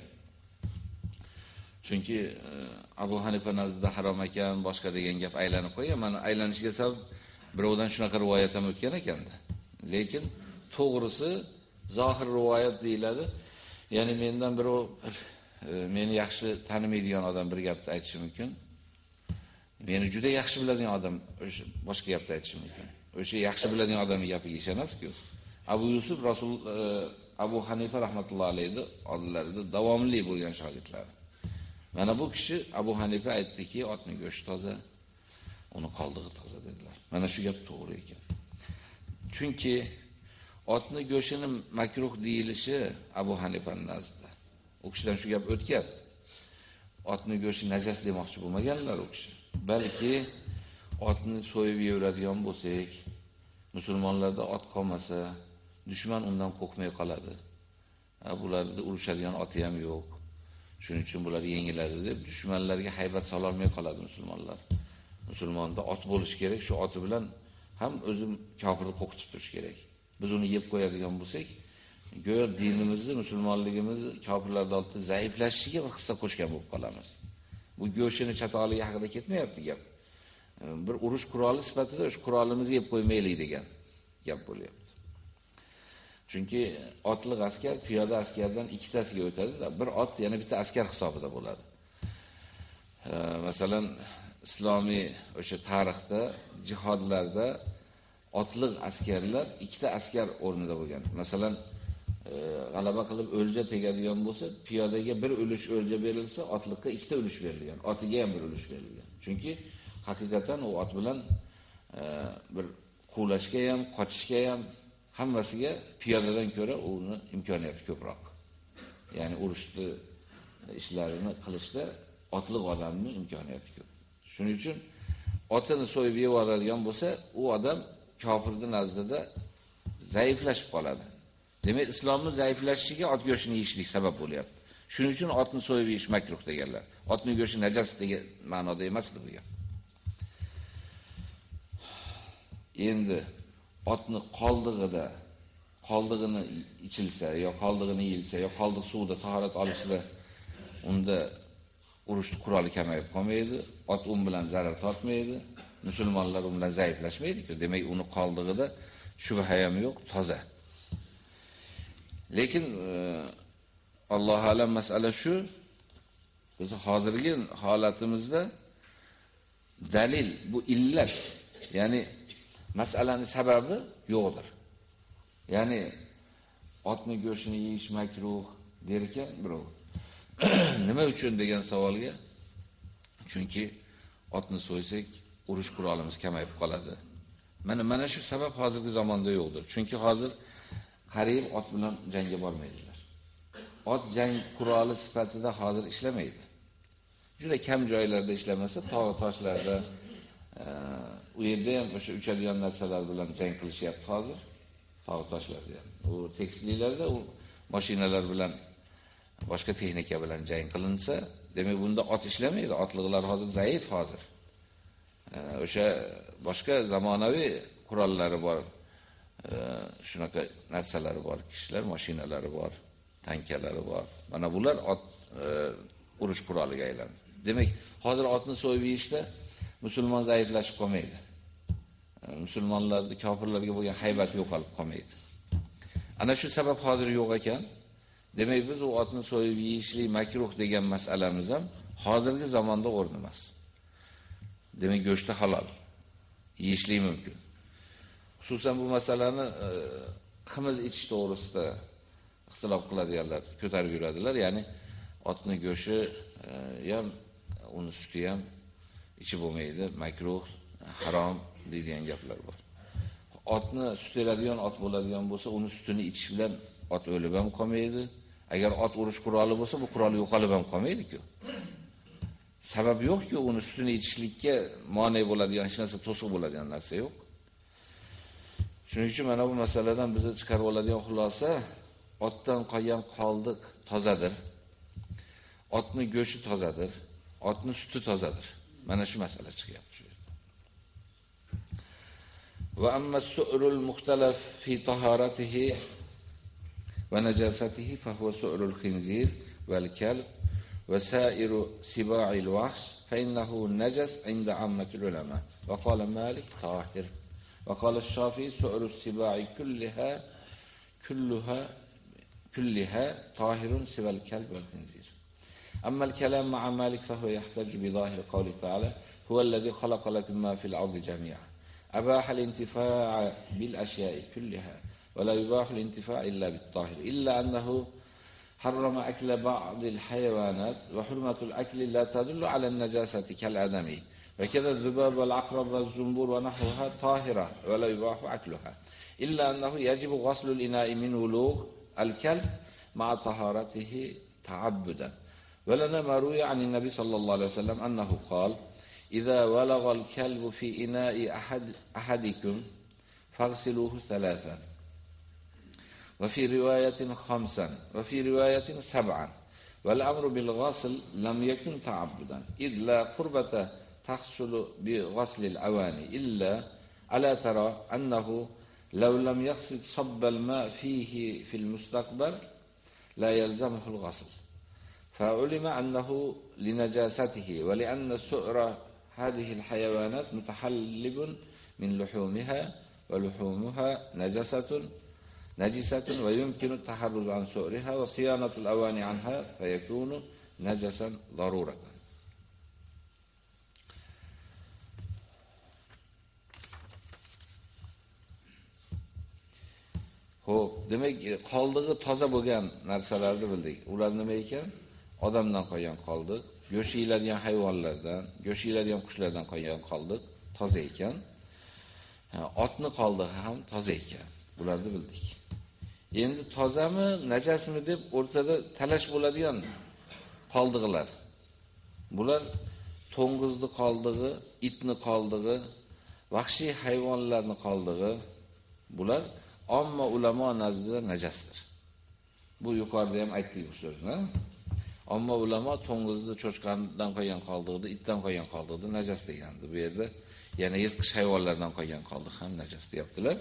Chunki e, Abu Hanifa nazdida harom ekan, boshqa degan gap aylanib qo'ygan. Mana aylanishiga sabab birovdan shunaqa rivoyat ham o'tgan ekanda. Lekin to'g'risi zohir rivoyat deyiladi. Ya'ni mendan birov meni yaxshi tanimaydigan odam bir gapni aytishi mumkin. Meni juda yaxshi biladigan odam o'sha boshqa gapni aytishi mumkin. O'sha yaxshi biladigan odamning gapiga ishonasiz-ku. Abu Yusuf Rasul e, Abu Hanifa rahmatullohi alayhi oldlarida davomli bo'lgan shogirdlar. Mana bu kishi Abu Hanifa aytdiki, otning go'shti toza, uni qoldig'i toza dedilar. Mana shu gap to'g'ri ekan. Chunki otni go'shini makruh deyilishi Abu Hanifaning nazdida u kishidan shu gap o'tgan. Otni go'shti najas demoqchi bo'lmaganlar u kishi. Balki otni so'yib yeyuradigan bo'lsak, musulmonlarda ot qolmasa, dushman undan qo'rqmay qoladi. Bularni urushadigan oti ham yo'q. Shuning uchun bular yengiladi deb dushmanlarga haybat sololmay qoladi musulmonlar. Musulmonda ot bo'lish kerak, shu oti bilan ham o'zim kofirni qo'rqitib turish kerak. Biz uni yeb qo'yadigan bo'lsak, go'yo dinimizni, musulmonligimizni kofirlarning oldida zaiflashishiga bir hissa qo'shgan bo'lib qolamiz. Bu go'shini chatoqligi haqida ketmayapti gap. Bir urush quroli sifatida o'sha qurolimizni yeb qo'ymaylik degan gap bo'lyapti. Chunki otliq askar piyoda askardan ikkitasiga o'tadi, bir ot yana bitta askar hisobida bo'ladi. Masalan, islomiy o'sha tarixda jihodlarda otliq askarlar ikkita askar o'rnida bo'lgan. Masalan, g'alaba qilib o'lja tegadigan bo'lsa, piyodaga bir ulush o'lja berilsa, otliqqa ikkita ulush berilgan, otiga ham bir ulush berilgan. Chunki haqiqatan u ot bilan e, bir quvlashga ham, qochishga ham hammasiga piyodadan ko'ra uni imkoniyati ko'proq. Ya'ni urushni ishlarini qilishda otliq odamning imkoniyati ko'p. Shuning uchun otini so'yib yeb oladigan bo'lsa, u odam kofirning nazdida zaiflashib qoladi. Demak, islomning zaiflashishiga ot go'shini yeyishlik sabab bo'lyapti. Shuning uchun otni so'yib yeyish makruh deganlar. Otning go'shti najas degan ma'noda emas bu gap. Endi otni qoldig'ida, qoldig'ini ichilsa yo qoldig'ini yilsa yo qoldiq suvda tahorat olishda unda urushni quroli kamayib qolmaydi, ot un bilan zarar tortmaydi, musulmonlar un bilan zaiflashmaydi-ku. Demak, uni qoldig'ida shubha ham yo'q, toza. Lekin e, Alloh alam masala shu, biz hozirgi holatimizda dalil bu illat, ya'ni masalaning sababi yo'qdir. Ya'ni otni go'shtini yeyish makruh der ekan birov. [CLEARS THROAT] Nima uchun degan savolga chunki otni so'ysak urush qurolimiz kamayib qoladi. Mana mana shu sabab hozirgi zamonda yo'qdir. Chunki hozir qariyb ot bilan jangga bormaydilar. Ot jang quroli sifatida hozir ishlamaydi. Juda kam joylarda ishlamasa, tog' toshlarda e, u yerda ham o'sha uchadigan narsalar bilan jang qilishyapti hozir. Tog' toshlarda ham. U tekisliklarda u mashinalar bilan boshqa texnika bilan jang qilinsa, demak bunda ot ishlamaydi. Otliqlar hozir zaif hozir. E, o'sha boshqa zamonaviy qurollari bor. Shunaqa narsalari bor, kishilar mashinalari bor, tankalari bor. Mana bular ot e, urush quroliga aylandi. Demak, hozir otni so'yib yeyishda musulmon zaiflashib qolmaydi. Musulmonlarning kofirlarga bo'lgan haybati yo'qolib qolmaydi. Ana shu sabab hozir yo'q ekan. Demak, biz u otni so'yib yeyishlik makruh degan masalamiz ham hozirgi zamonda o'rni emas. Demak, go'shti halol. Yeyishlik mumkin. Xususan bu masalani e, qimiz ichish to'g'risida ixtilof qiladiganlar ko'tarib yuradilar. Ya'ni otni go'shi e, ham, uni suti ham ichi bo'lmaydi, makruh, harom deydigan gaplar bor. Otni sut beradigan ot bo'ladigan bo'lsa, uni sutini ichish bilan ot o'lib ham qolmaydi. Agar ot urush quroli bo'lsa, bu qurol yo'qolib ham qolmaydi-ku. Sabab yo'q-ku, uni sutini ichishlikka mane bo'ladigan hech narsa to'siq bo'ladigan narsa yo'q. Shuning uchun mana bu masaladan bizni chiqarib oladigan xulosa otdan qolgan qoldiq tozadir. Otning go'shti tozadir, otning suti tozadir. Mana shu masala chiqyapti shu yerda. Va amma su'rul muxtalaf fi taharatihi va najasatihi fa huwa su'rul khinzir wal kalb va sa'iru siba'il wahsh fa innahu najas 'inda 'ammatil ulama. Va qala Malik tahir. وقال الشافعي سؤر السباع كلها كلها كلها طاهر سوى الكلب والخنزير. أما الكلام مع مالك فهو يحتج بظاهر قوله تعالى هو الذي خلق لكم ما في الأرض جميعا. أباح الانتفاع بالأشياء كلها ولا يباح الانتفاع إلا بالطاهر إلا أنه حرم أكل بعض الحيوانات وحرمة الأكل لا تدل على النجاسة كالآدمي وكذا الذباب والعقرب والزنبور ونحوها طاهرة ولا يباح أكلها. إلا أنه يجب غسل الإناء من ولوغ الكلب مع طهارته تعبدا. ولنا ما روي عن النبي صلى الله عليه وسلم أنه قال إذا ولغ الكلب في إناء أحد أحدكم فاغسلوه ثلاثا. وفي رواية خمسا. وفي رواية سبعا. والأمر بالغسل لم يكن تعبدا. إذ لا قربة تحصل بغسل الأواني إلا ألا ترى أنه لو لم يقصد صب الماء فيه في المستقبل لا يلزمه الغسل. فعلم أنه لنجاسته ولأن سؤر هذه الحيوانات متحلب من لحومها ولحومها نجسة najisatun va yumkinu taharruz an su'riha va siyanatul awani anha fayakunu Xo'p, demak, e, qoldig'i toza bo'lgan narsalarni bildik. Ular nima ekan? Odamdan qolgan qoldiq, go'sht yeyiladigan hayvonlardan, go'sht yeyiladigan qushlardan qolgan qoldiq toza ekan. Otni qoldig'i ham toza ekan. Bularni bildik. Endi tozami, najasmi deb o'rtada talash bo'ladigan qoldiqlar. Bular to'ng'izni qoldig'i, itni qoldig'i, vahshiy hayvonlarni qoldig'i. Bular Amma ulamo nazdida najasdir. Bu yuqorida ham aytdik bu so'zni. Amma ulamo to'ng'izni cho'chqandan qolgan qoldig'ini, itdan qolgan qoldig'ini najas degandi. Bu yerda yana yirtqich hayvonlardan qolgan qoldiq ham najas deyaptilar.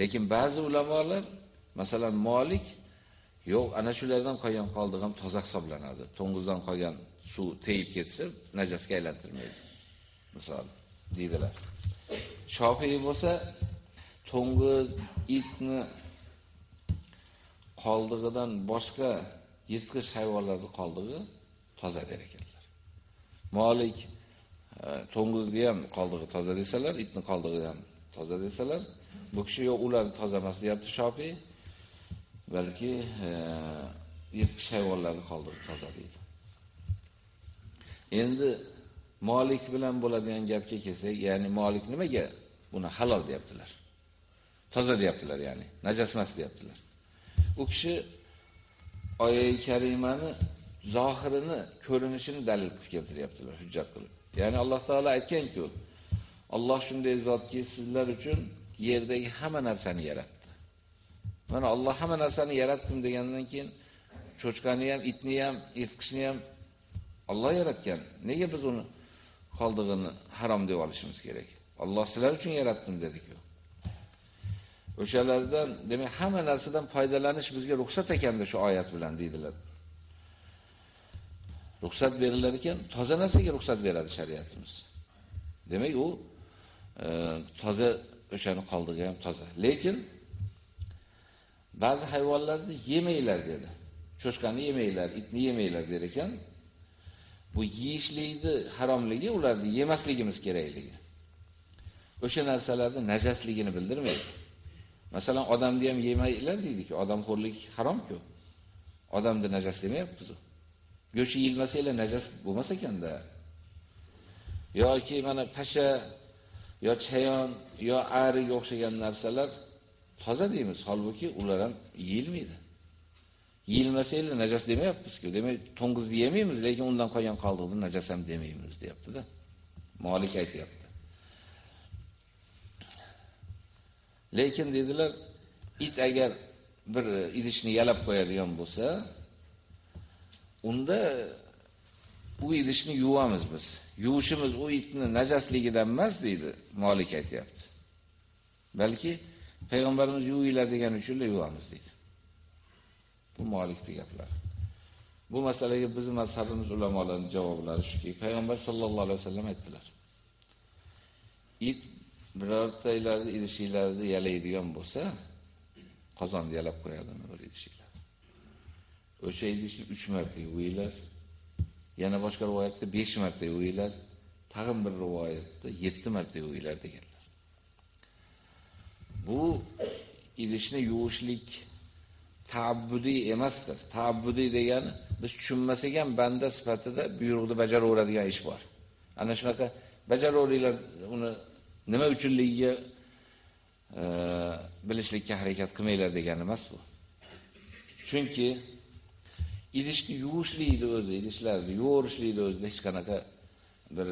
Lekin ba'zi ulamolar, masalan Malik yo'q, ana shulardan qolgan qoldiq ham toza hisoblanadi. To'ng'izdan qolgan suv teyib ketsa, najasga aylantirmaydi. Misol deydilar. Shofiy bo'lsa to'ng'iz, itni qoldig'idan boshqa yirtqich hayvonlarning qoldig'i toza der ekanlar. Molik e, to'ng'izni ham qoldig'i toza desalar, itni qoldig'i ham toza desalar, bu kishi yo'q ular toza emas deyapti Shofiy, balki e, yirtqich hayvonlarni qoldig'i toza deydi. Endi Molik bilan bo'ladigan gapga kelsak, ya'ni Molik nimaga buni halol deyaptilar? Toza deyaptilar ya'ni, najas emas deyaptilar. U kishi oyat karimani zohirini, ko'rinishini dalil qilib keltiryaptilar, hujjat qilib. Ya'ni Alloh taolo aytgan-ku, Alloh shunday zotki, sizlar uchun yerdagi hamma narsani yaratdi. Mana Alloh hamma narsani yaratdim degandan keyin cho'chqani ham, itni ham, yirtqichni ham Alloh yaratgan. Nega biz uni qoldig'ini harom deb olishimiz kerak? Alloh sizlar uchun yaratdim dedi-ku. O'shalardan, demak, hamma narsadan foydalanish bizga ruxsat ekanda shu oyat bilan deydilar. Ruxsat berilar ekan, toza narsaga ruxsat beradi shariatimiz. Demak, u e, toza o'shani qoldig'i ham toza. Lekin ba'zi hayvonlarni yemanglar dedi. Cho'chqani yemanglar, itni yemanglar der ekan. Bu yeyishlikni haromligi ularni yemasligimiz kerakligi. O'sha narsalarning najasligini bildirmaydi. Masalan, odamni ham yemaylar deydi-ku, odamxo'rlik harom-ku. Odamni najas demayapmiz. Go'shi yilmasanglar najas bo'lmas ekanda. yoki mana pasha yo chayon yo ariga o'xshagan narsalar toza deymiz, holbuki ular ham yeyilmaydi. Yeyilmasa najas demayapmiz-ku. Demak, to'ng'izni yemaymiz, lekin undan qolgan qoldiqni najas ham demaymiz, deyapti-da. Malik aytayapti. Lekin dedilar, it agar bir idishni yalab qo'yadigan bo'lsa, unda u idishni yuvamiz biz. Yuvishimiz u itni najasligidan emas deydi, Malik aytayapti. Balki payg'ambarimiz yuvilar degan uchun yuvamiz deydi. Bu Malikning gaplari. Bu masalaga bizning mazhabimiz ulamolarining javoblari shuki, payg'ambar sollallohu alayhi vasallam aytdilar. It birortaylarni idishinglarni yalaydigan bo'lsa, qozonni yalab qo'yadi bir idishinglar. O'sha idishni 3 marta yuvinglar. Yana boshqa rivoyatda 5 marta yuvinglar. Tag'in bir rivoyatda 7 marta yuvinglar deganlar. Bu idishni yuvishlik ta'abbudiy emasdir. Ta'abbudiy degani biz tushunmasak ham banda sifatida buyruqni bajaraveradigan ish bor. Ana shunaqa bajaraveringlar uni nima uchunligiga e, bilishlikka harakat qilmanglar degani emas bu. Chunki idishni yuvishlikni o'zi, idishlarni yuvorishlikni o'zida hech qanaqa bir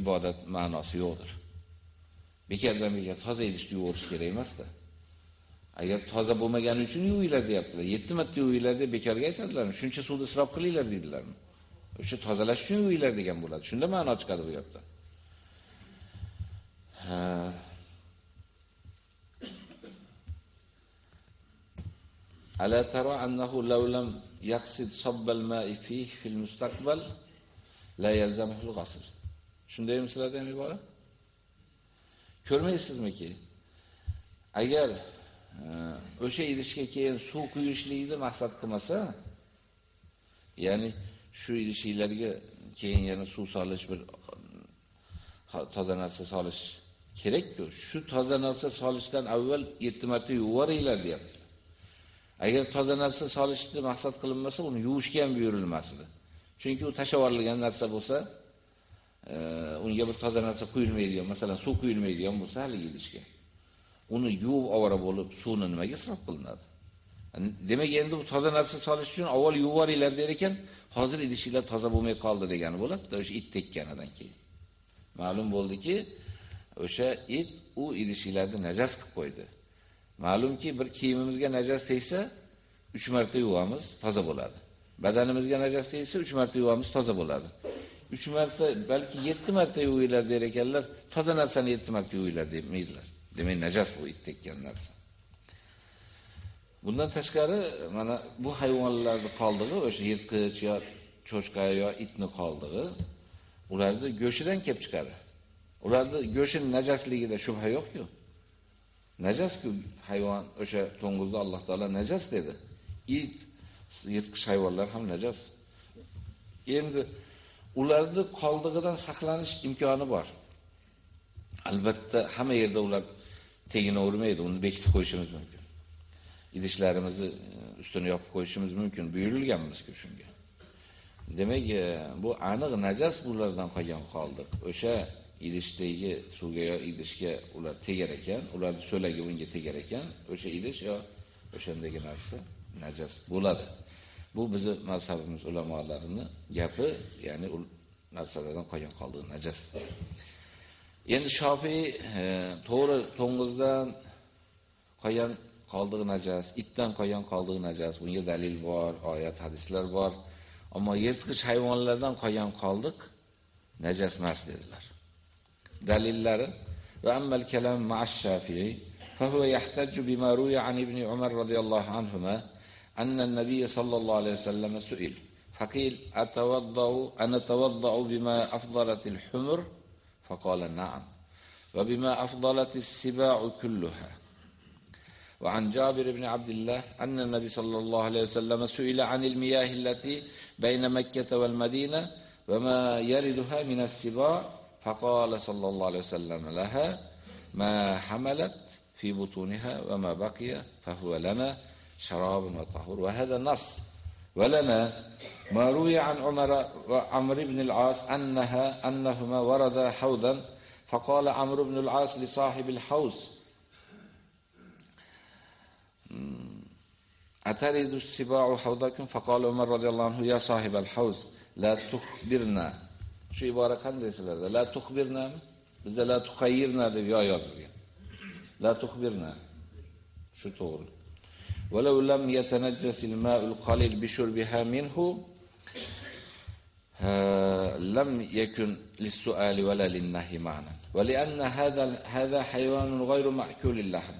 ibodat ma'nosi yo'qdir. Bekardan bekar toza idishni yuvorish kerak emas-da. Agar toza bo'lmagani uchun yuvinglar deyaptilar. 7 marta yuvinglar deb bekarga aytadilar. Shuncha suvni isrof qilinglar deydilar. O'sha tozalash uchun yuvinglar degan bo'ladi. Shunda ma'no chiqadi bu yerda. Ha. Ala tara annahu law lam yaqsid sabbal ma'i fihi fil mustaqbal la yalzamuhu al-ghasl. Shundaymi sizlardan ibora? Ko'rmaysizmiki? Agar e, o'sha idishga keyin suv quyishlikni maqsad qilmasa, ya'ni shu idishlarga keyin yana suv solish bir e, toza solish kerak-ku. Shu toza narsa solishdan avval 7 marta yuvaringlar deyapti. Agar toza narsa solishni maqsad qilinmasa, uni yuvishga ham buyurilmasdi. Chunki u tashavorilgan narsa bo'lsa, e, unga bir toza narsa quyilmaydigan, masalan, suv quyilmaydigan bo'lsa, haligi idishga. uni yuvib ovora bo'lib, suvni nimaga isrof qilinadi? Demak, endi bu toza narsa solish uchun avval yuvoringlar der ekan, hozir idishinglar toza bo'lmay qoldi degani bo'ladi, o'sha it tekkanidan keyin. Ma'lum bo'ldiki, o'sha it u idishinglarni najas qilib qo'ydi. Ma'lumki, bir kiyimimizga najas tegsa, 3 marta yuvamiz, toza bo'ladi. Badanimizga najas tegsa, 3 marta yuvamiz, toza bo'ladi. 3 marta, balki 7 marta yuvinglar der ekanlar, toza narsani 7 marta yuvinglar demaydilar. Demak, najas bu it tekkan narsa. Bundan tashqari, mana bu hayvonlarning qoldig'i, o'sha yirtqich yo cho'chqa yo itni qoldig'i, ularni go'shidan kelib chiqadi. Ularda go'shin najasligida shubha yo'q-ku. Najas-ku hayvon, o'sha to'ng'izni Alloh taolo najas dedi. It, yirtqich hayvonlar ham najas. Endi ularni qoldig'idan saqlanish imkoni bor. Albatta hamma yerda ular tegina urmaydi, uni bekitib qo'yishimiz mumkin. Idishlarimizni e, ustini yopib qo'yishimiz mumkin, buyurilganmiz-ku shunga. Demak, e, bu aniq najas bulardan qolgan qoldiq. O'sha idishdagi suvga yo idishga ular tegar ekan, ularning so'lagi unga tegar ekan, o'sha idish yo o'shandagi narsa najas bo'ladi. Bu bizning mazhabimiz ulamolarining gapi, ya'ni u narsalardan qolgan qoldi najas. Endi Shofiy e, to'g'ri to'ng'izdan qolgan qoldiq najas, itdan qolgan qoldiq najas, bunga dalil bor, oyat, hadislar bor. Ammo yirtqich hayvonlardan qolgan qoldiq najas emas dedilar. Va ammal kalam ma'ash Shafi'i فهو يحتج بما روي عن ابن عمر رضي الله عنهما أن النبي صلى الله عليه وسلم سئل فقيل أتوضأ؟ أنا أتوضأ بما أفضلت الحمر؟ فقال نعم. وبما أفضلت السباع كلها. وعن جابر بن عبد الله أن النبي صلى الله عليه وسلم سئل عن المياه التي بين مكة والمدينة وما يردها من السباع فقال صلى الله عليه وسلم لها ما حملت في بطونها وما بقي فهو لنا شراب وطهور وهذا نص ولنا ما روي عن عمر وعمر بن العاص أنها أنهما وردا حوضا. فقال عمرو بن العاص لصاحب الحوض أتريد السباع حوضكم؟ فقال عمر رضي الله عنه يا صاحب الحوض لا تخبرنا. شو عبارة qanday sizlarda? La tuxbirna bizda la tuqayyirna deb yo yozilgan. La tuxbirna. Shu to'g'ri. ولو لم يتنجس الماء القليل بشربها منه لم يكن للسؤال ولا للنهي معنى ولأن هذا هذا حيوان غير مأكول اللحم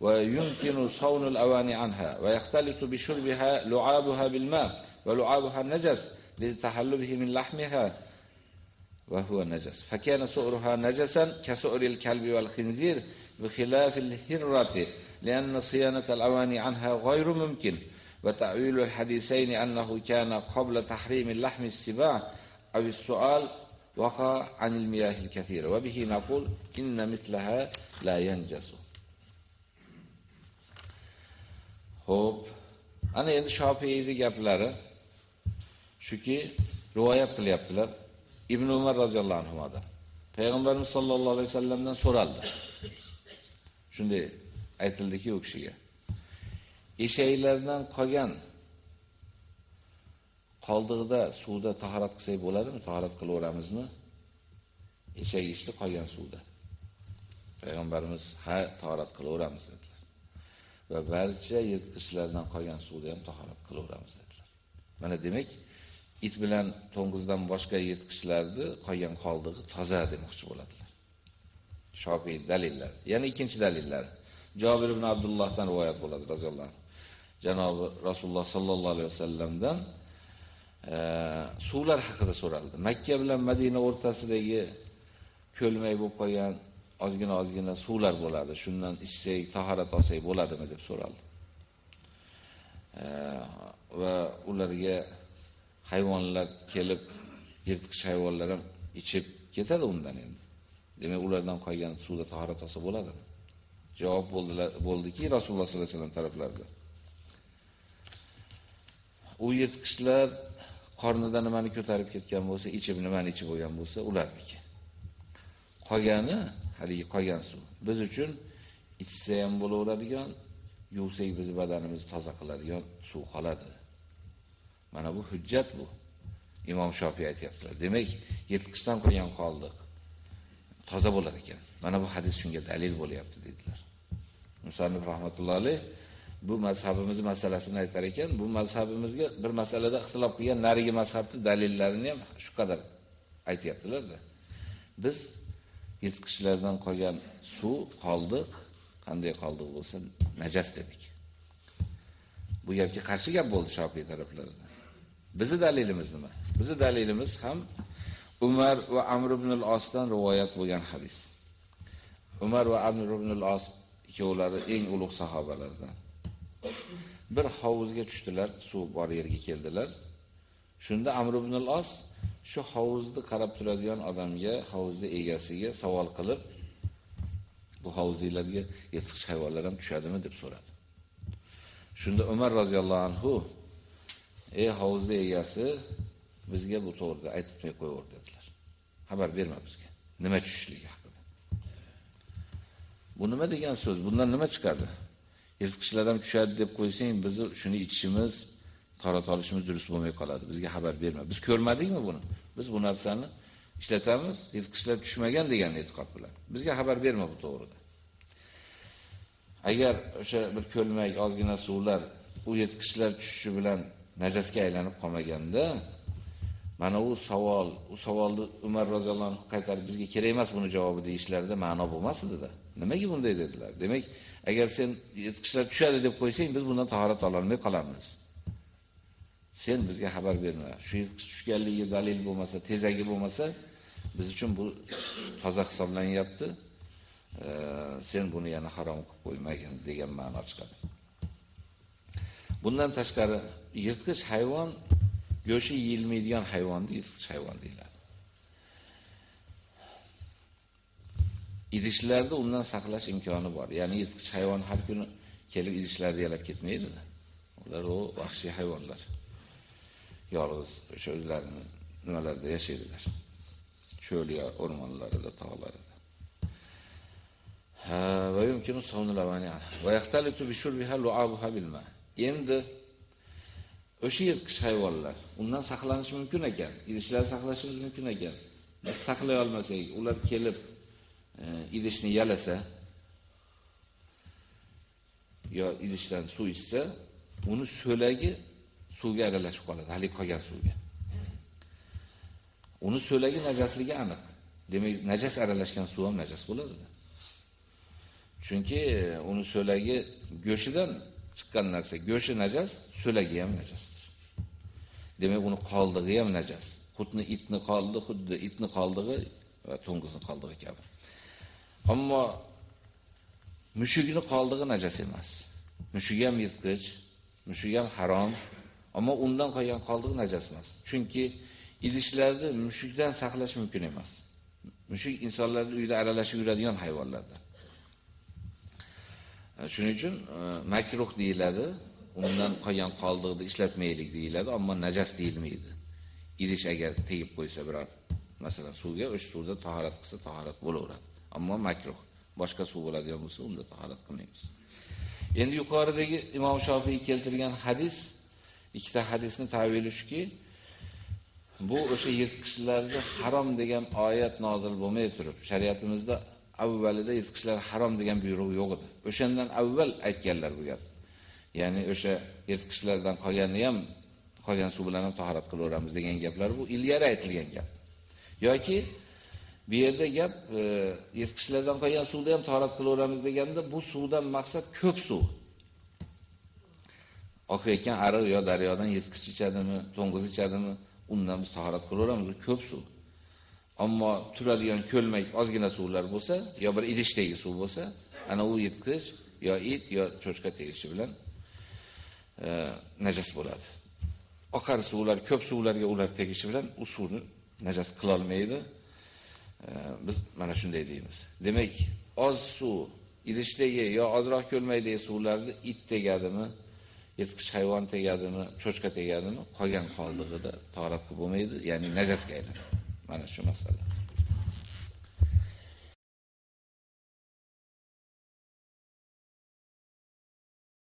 ويمكن صون الأواني عنها ويختلط بشربها لعابها بالماء ولعابها نجس لتحلبه من لحمها وهو نجس. فكان سؤرها نجسا كسؤر الكلب والخنزير بخلاف الهرة لأن صيانة الأواني عنها غير ممكن. وتأويل الحديثين أنه كان قبل تحريم اللحم السباع أو السؤال وقع عن المياه الكثيرة. وبه نقول إن مثلها لا ينجس. Xo'p. Ana endi Shofiyning gaplari shuki rivoyat qilyaptilar Ibn Umar roziyallohu anhudan. Payg'ambarimiz sollallohu alayhi vasallamdan so'raldi. Shunday aytildiki u kishiga. Eshaklardan qolgan qoldig'ida suvda tahorat qilsak bo'ladimi? Tahorat qilaveramizmi? Eshak ishni qolgan suvda. Payg'ambarimiz ha tahorat qilaveramiz dedilar. Va barcha yirtqichlardan qolgan suvda ham tahorat qilaveramiz dedilar. Mana demak, it bilan to'ng'izdan boshqa yirtqichlarni qolgan qoldig'i toza demoqchi bo'ladilar. Shofiy dalillar. Ya'ni ikkinchi dalillar. Jabir ibn Abdullohdan rivoyat bo'ladi roziyallohu anhu. Janobi Rasululloh sallallohu alayhi vasallamdan e, suvlar haqida so'raldi. Makka bilan Madina o'rtasidagi ko'lmay bo'lib qolgan ozgina ozgina suvlar bo'ladi. Shundan ichsak, tahorat olsak bo'ladimi deb so'raldi. E, va ularga hayvonlar kelib, yirtqich hayvonlar ham ichib ketadi undan endi. Demak, ulardan qolgan suvda tahorat olsa bo'ladimi? Javob bo'ldilar, bo'ldiki Rasululloh sollallohu alayhi vasallam taraflarida. U yirtqichlar qornida nimani ko'tarib ketgan bo'lsa, ichib nimani ichib bo'lgan bo'lsa, ularniki. Qolgani, haligi qolgan suv biz uchun ichsa ham bo'laveradigan, yuvsak biz badanimizni toza qiladigan suv qoladi. Mana bu hujjat bu. Imom Shofiy aytibdilar. Demak, yetqishdan qo'ygan qoldiq. Toza bo'lar ekan. Mana bu hadis shunga dalil bo'lyapti dedilar. Musannif rahmatullohi alayh bu mazhabimiz masalasini aytar ekan, bu mazhabimizga bir masalada ixtilof qilgan narigi mazhabni dalillarini ham shu qadar aytyaptilar-da. Biz yirtqichlardan qolgan suv qoldiq, qanday qoldiq bo'lsa, najas dedik. Bu gapga qarshi gap bo'ldi Shofiy taraflaridan. Bizi dalilimiz nima? Bizi dalilimiz ham Umar va Amr ibn al-Osdan rivoyat bo'lgan hadis. Umar va Amr ibn al-Os ikkovlari eng ulug' sahobalardan. Bir hovuzga tushdilar, suv bor yerga keldilar. Shunda Amr ibn al-Os shu hovuzni qarab turadigan odamga, hovuzning egasiga savol qilib, bu hovuzlarga yirtqich hayvonlar ham tushadimi deb so'radi. Shunda Umar roziyallohu anhu ey hovuzning egasi bizga bu to'g'rida aytib qo'yaver dedilar. Xabar berma bizga. Nima tushishligi haqida. Bu nima degan so'z? Bundan nima chiqadi? Yirtqichlar ham tushadi deb qo'ysang, biz shuni ichishimiz, qarot olishimiz durust bo'lmay qoladi. Bizga xabar berma. Biz ko'rmadikmi buni? Biz bu narsani ishlatamiz, yirtqichlar tushmagan degan e'tiqod bilan. Bizga xabar berma bu to'g'rida. Agar o'sha bir ko'lmak, ozgina suvlar u yirtqichlar tushishi bilan najasga aylanib qolmaganda, mana u savol, u savolni Umar roziyallohu anhu qaytarib bizga kerak emas buni javobi deyishlarida ma'no bo'lmas edi-da. Nimaga bunday dedilar? Demak, agar sen yetqishlar tushadi deb qo'ysang, biz bundan tahorat ola olmay qolamiz. Sen bizga xabar berma. Shu yetqish tushganligi dalil bo'lmasa, tezagi bo'lmasa, biz uchun bu toza hisoblanyapti. sen buni yana harom qilib qo'ymagin degan ma'no chiqadi. Bundan tashqari yirtqich hayvon go'shi yeyilmaydigan hayvon yirtqich hayvon deyiladi. Idishlarda undan saqlash imkoni bor. Ya'ni yirtqich hayvon har kuni kelib idishlarni yalab ketmaydi. Ular o vahshiy hayvonlar. Yolg'iz o'sha o'zlarini nimalarda yashaydilar. Cho'l yo o'rmonlarida, tog'larida. Ha, va yumkinu savnul avani va yaxtalitu bi shurbiha lu'abuha bil ma. O'sha yirtqich hayvonlar undan saqlanish mumkin ekan, idishlar saqlashimiz mumkin ekan. Biz saqlay olmasak, ular kelib e, idishni yalasa yo idishdan suv ichsa, uni so'lagi suvga aralashib qoladi, hali qolgan suvga. Uni so'lagi najasligi aniq. Demak, najas aralashgan suv ham najas bo'ladi. Chunki e, uni so'lagi go'shidan chiqqan narsa, go'shi najas, so'lagi ham najos. Demak, uni qoldig'i ham najas. Xuddi itni qoldi, xuddi itni qoldig'i va to'ngizni qoldig'i kabi. Ammo mushugini qoldig'i najas emas. Mushugi ham yirtqich, mushugi ham harom, ammo undan qolgan qoldig'i najas emas. Chunki idishlarni mushukdan saqlash mumkin emas. Mushuk insonlarning uyida aralashib yuradigan hayvonlardan. Shuning uchun e, makruh deyiladi. Undan qolgan qoldiqni ishlatmaylik deyiladi, ammo najas deyilmaydi. Idish agar tegib qo'ysa biror, masalan, suvga, o'sha suvda tahorat qilsa tahorat bo'laveradi. Ammo makruh. Boshqa suv bo'ladigan bo'lsa, unda tahorat qilmaymiz. Endi yuqoridagi Imom Shofiy keltirgan hadis, ikkita hadisni ta'vili shuki, bu o'sha yirtqichlarga harom degan oyat nozil bo'lmay turib, shariatimizda avvalida yirtqichlar harom degan buyruq yo'q edi. O'shandan avval aytganlar bu. Ya'ni o'sha yirtqichlardan qolganini ham qolgan suv bilan ham tahorat qilaveramiz degan gaplar bu ilgari aytilgan gap. yoki bu yerda gap e, yirtqichlardan qolgan suvda ham tahorat qilaveramiz deganda bu suvdan maqsad ko'p suv. Oqayotgan ariq yo daryodan yirtqich ichadimi, to'ng'iz ichadimi, undan biz tahorat qilaveramiz, ko'p suv. Ammo turadigan ko'lmak ozgina suvlar bo'lsa, yo bir idishdagi suv bo'lsa, ana u yirtqich yo it yo cho'chqa tegishi bilan e, najas bo'ladi. Oqar suvlar, ko'p suvlarga ular tegishi bilan u suvni najas qila olmaydi. E, biz mana shunday deymiz. Demak, oz suv idishdagi yo ozroq ko'lmaydagi suvlarni it tegadimi, yirtqich hayvon tegadimi, cho'chqa tegadimi, qolgan qoldig'ida tahorat bo'lmaydi, ya'ni najasga aylanadi. Mana shu masala.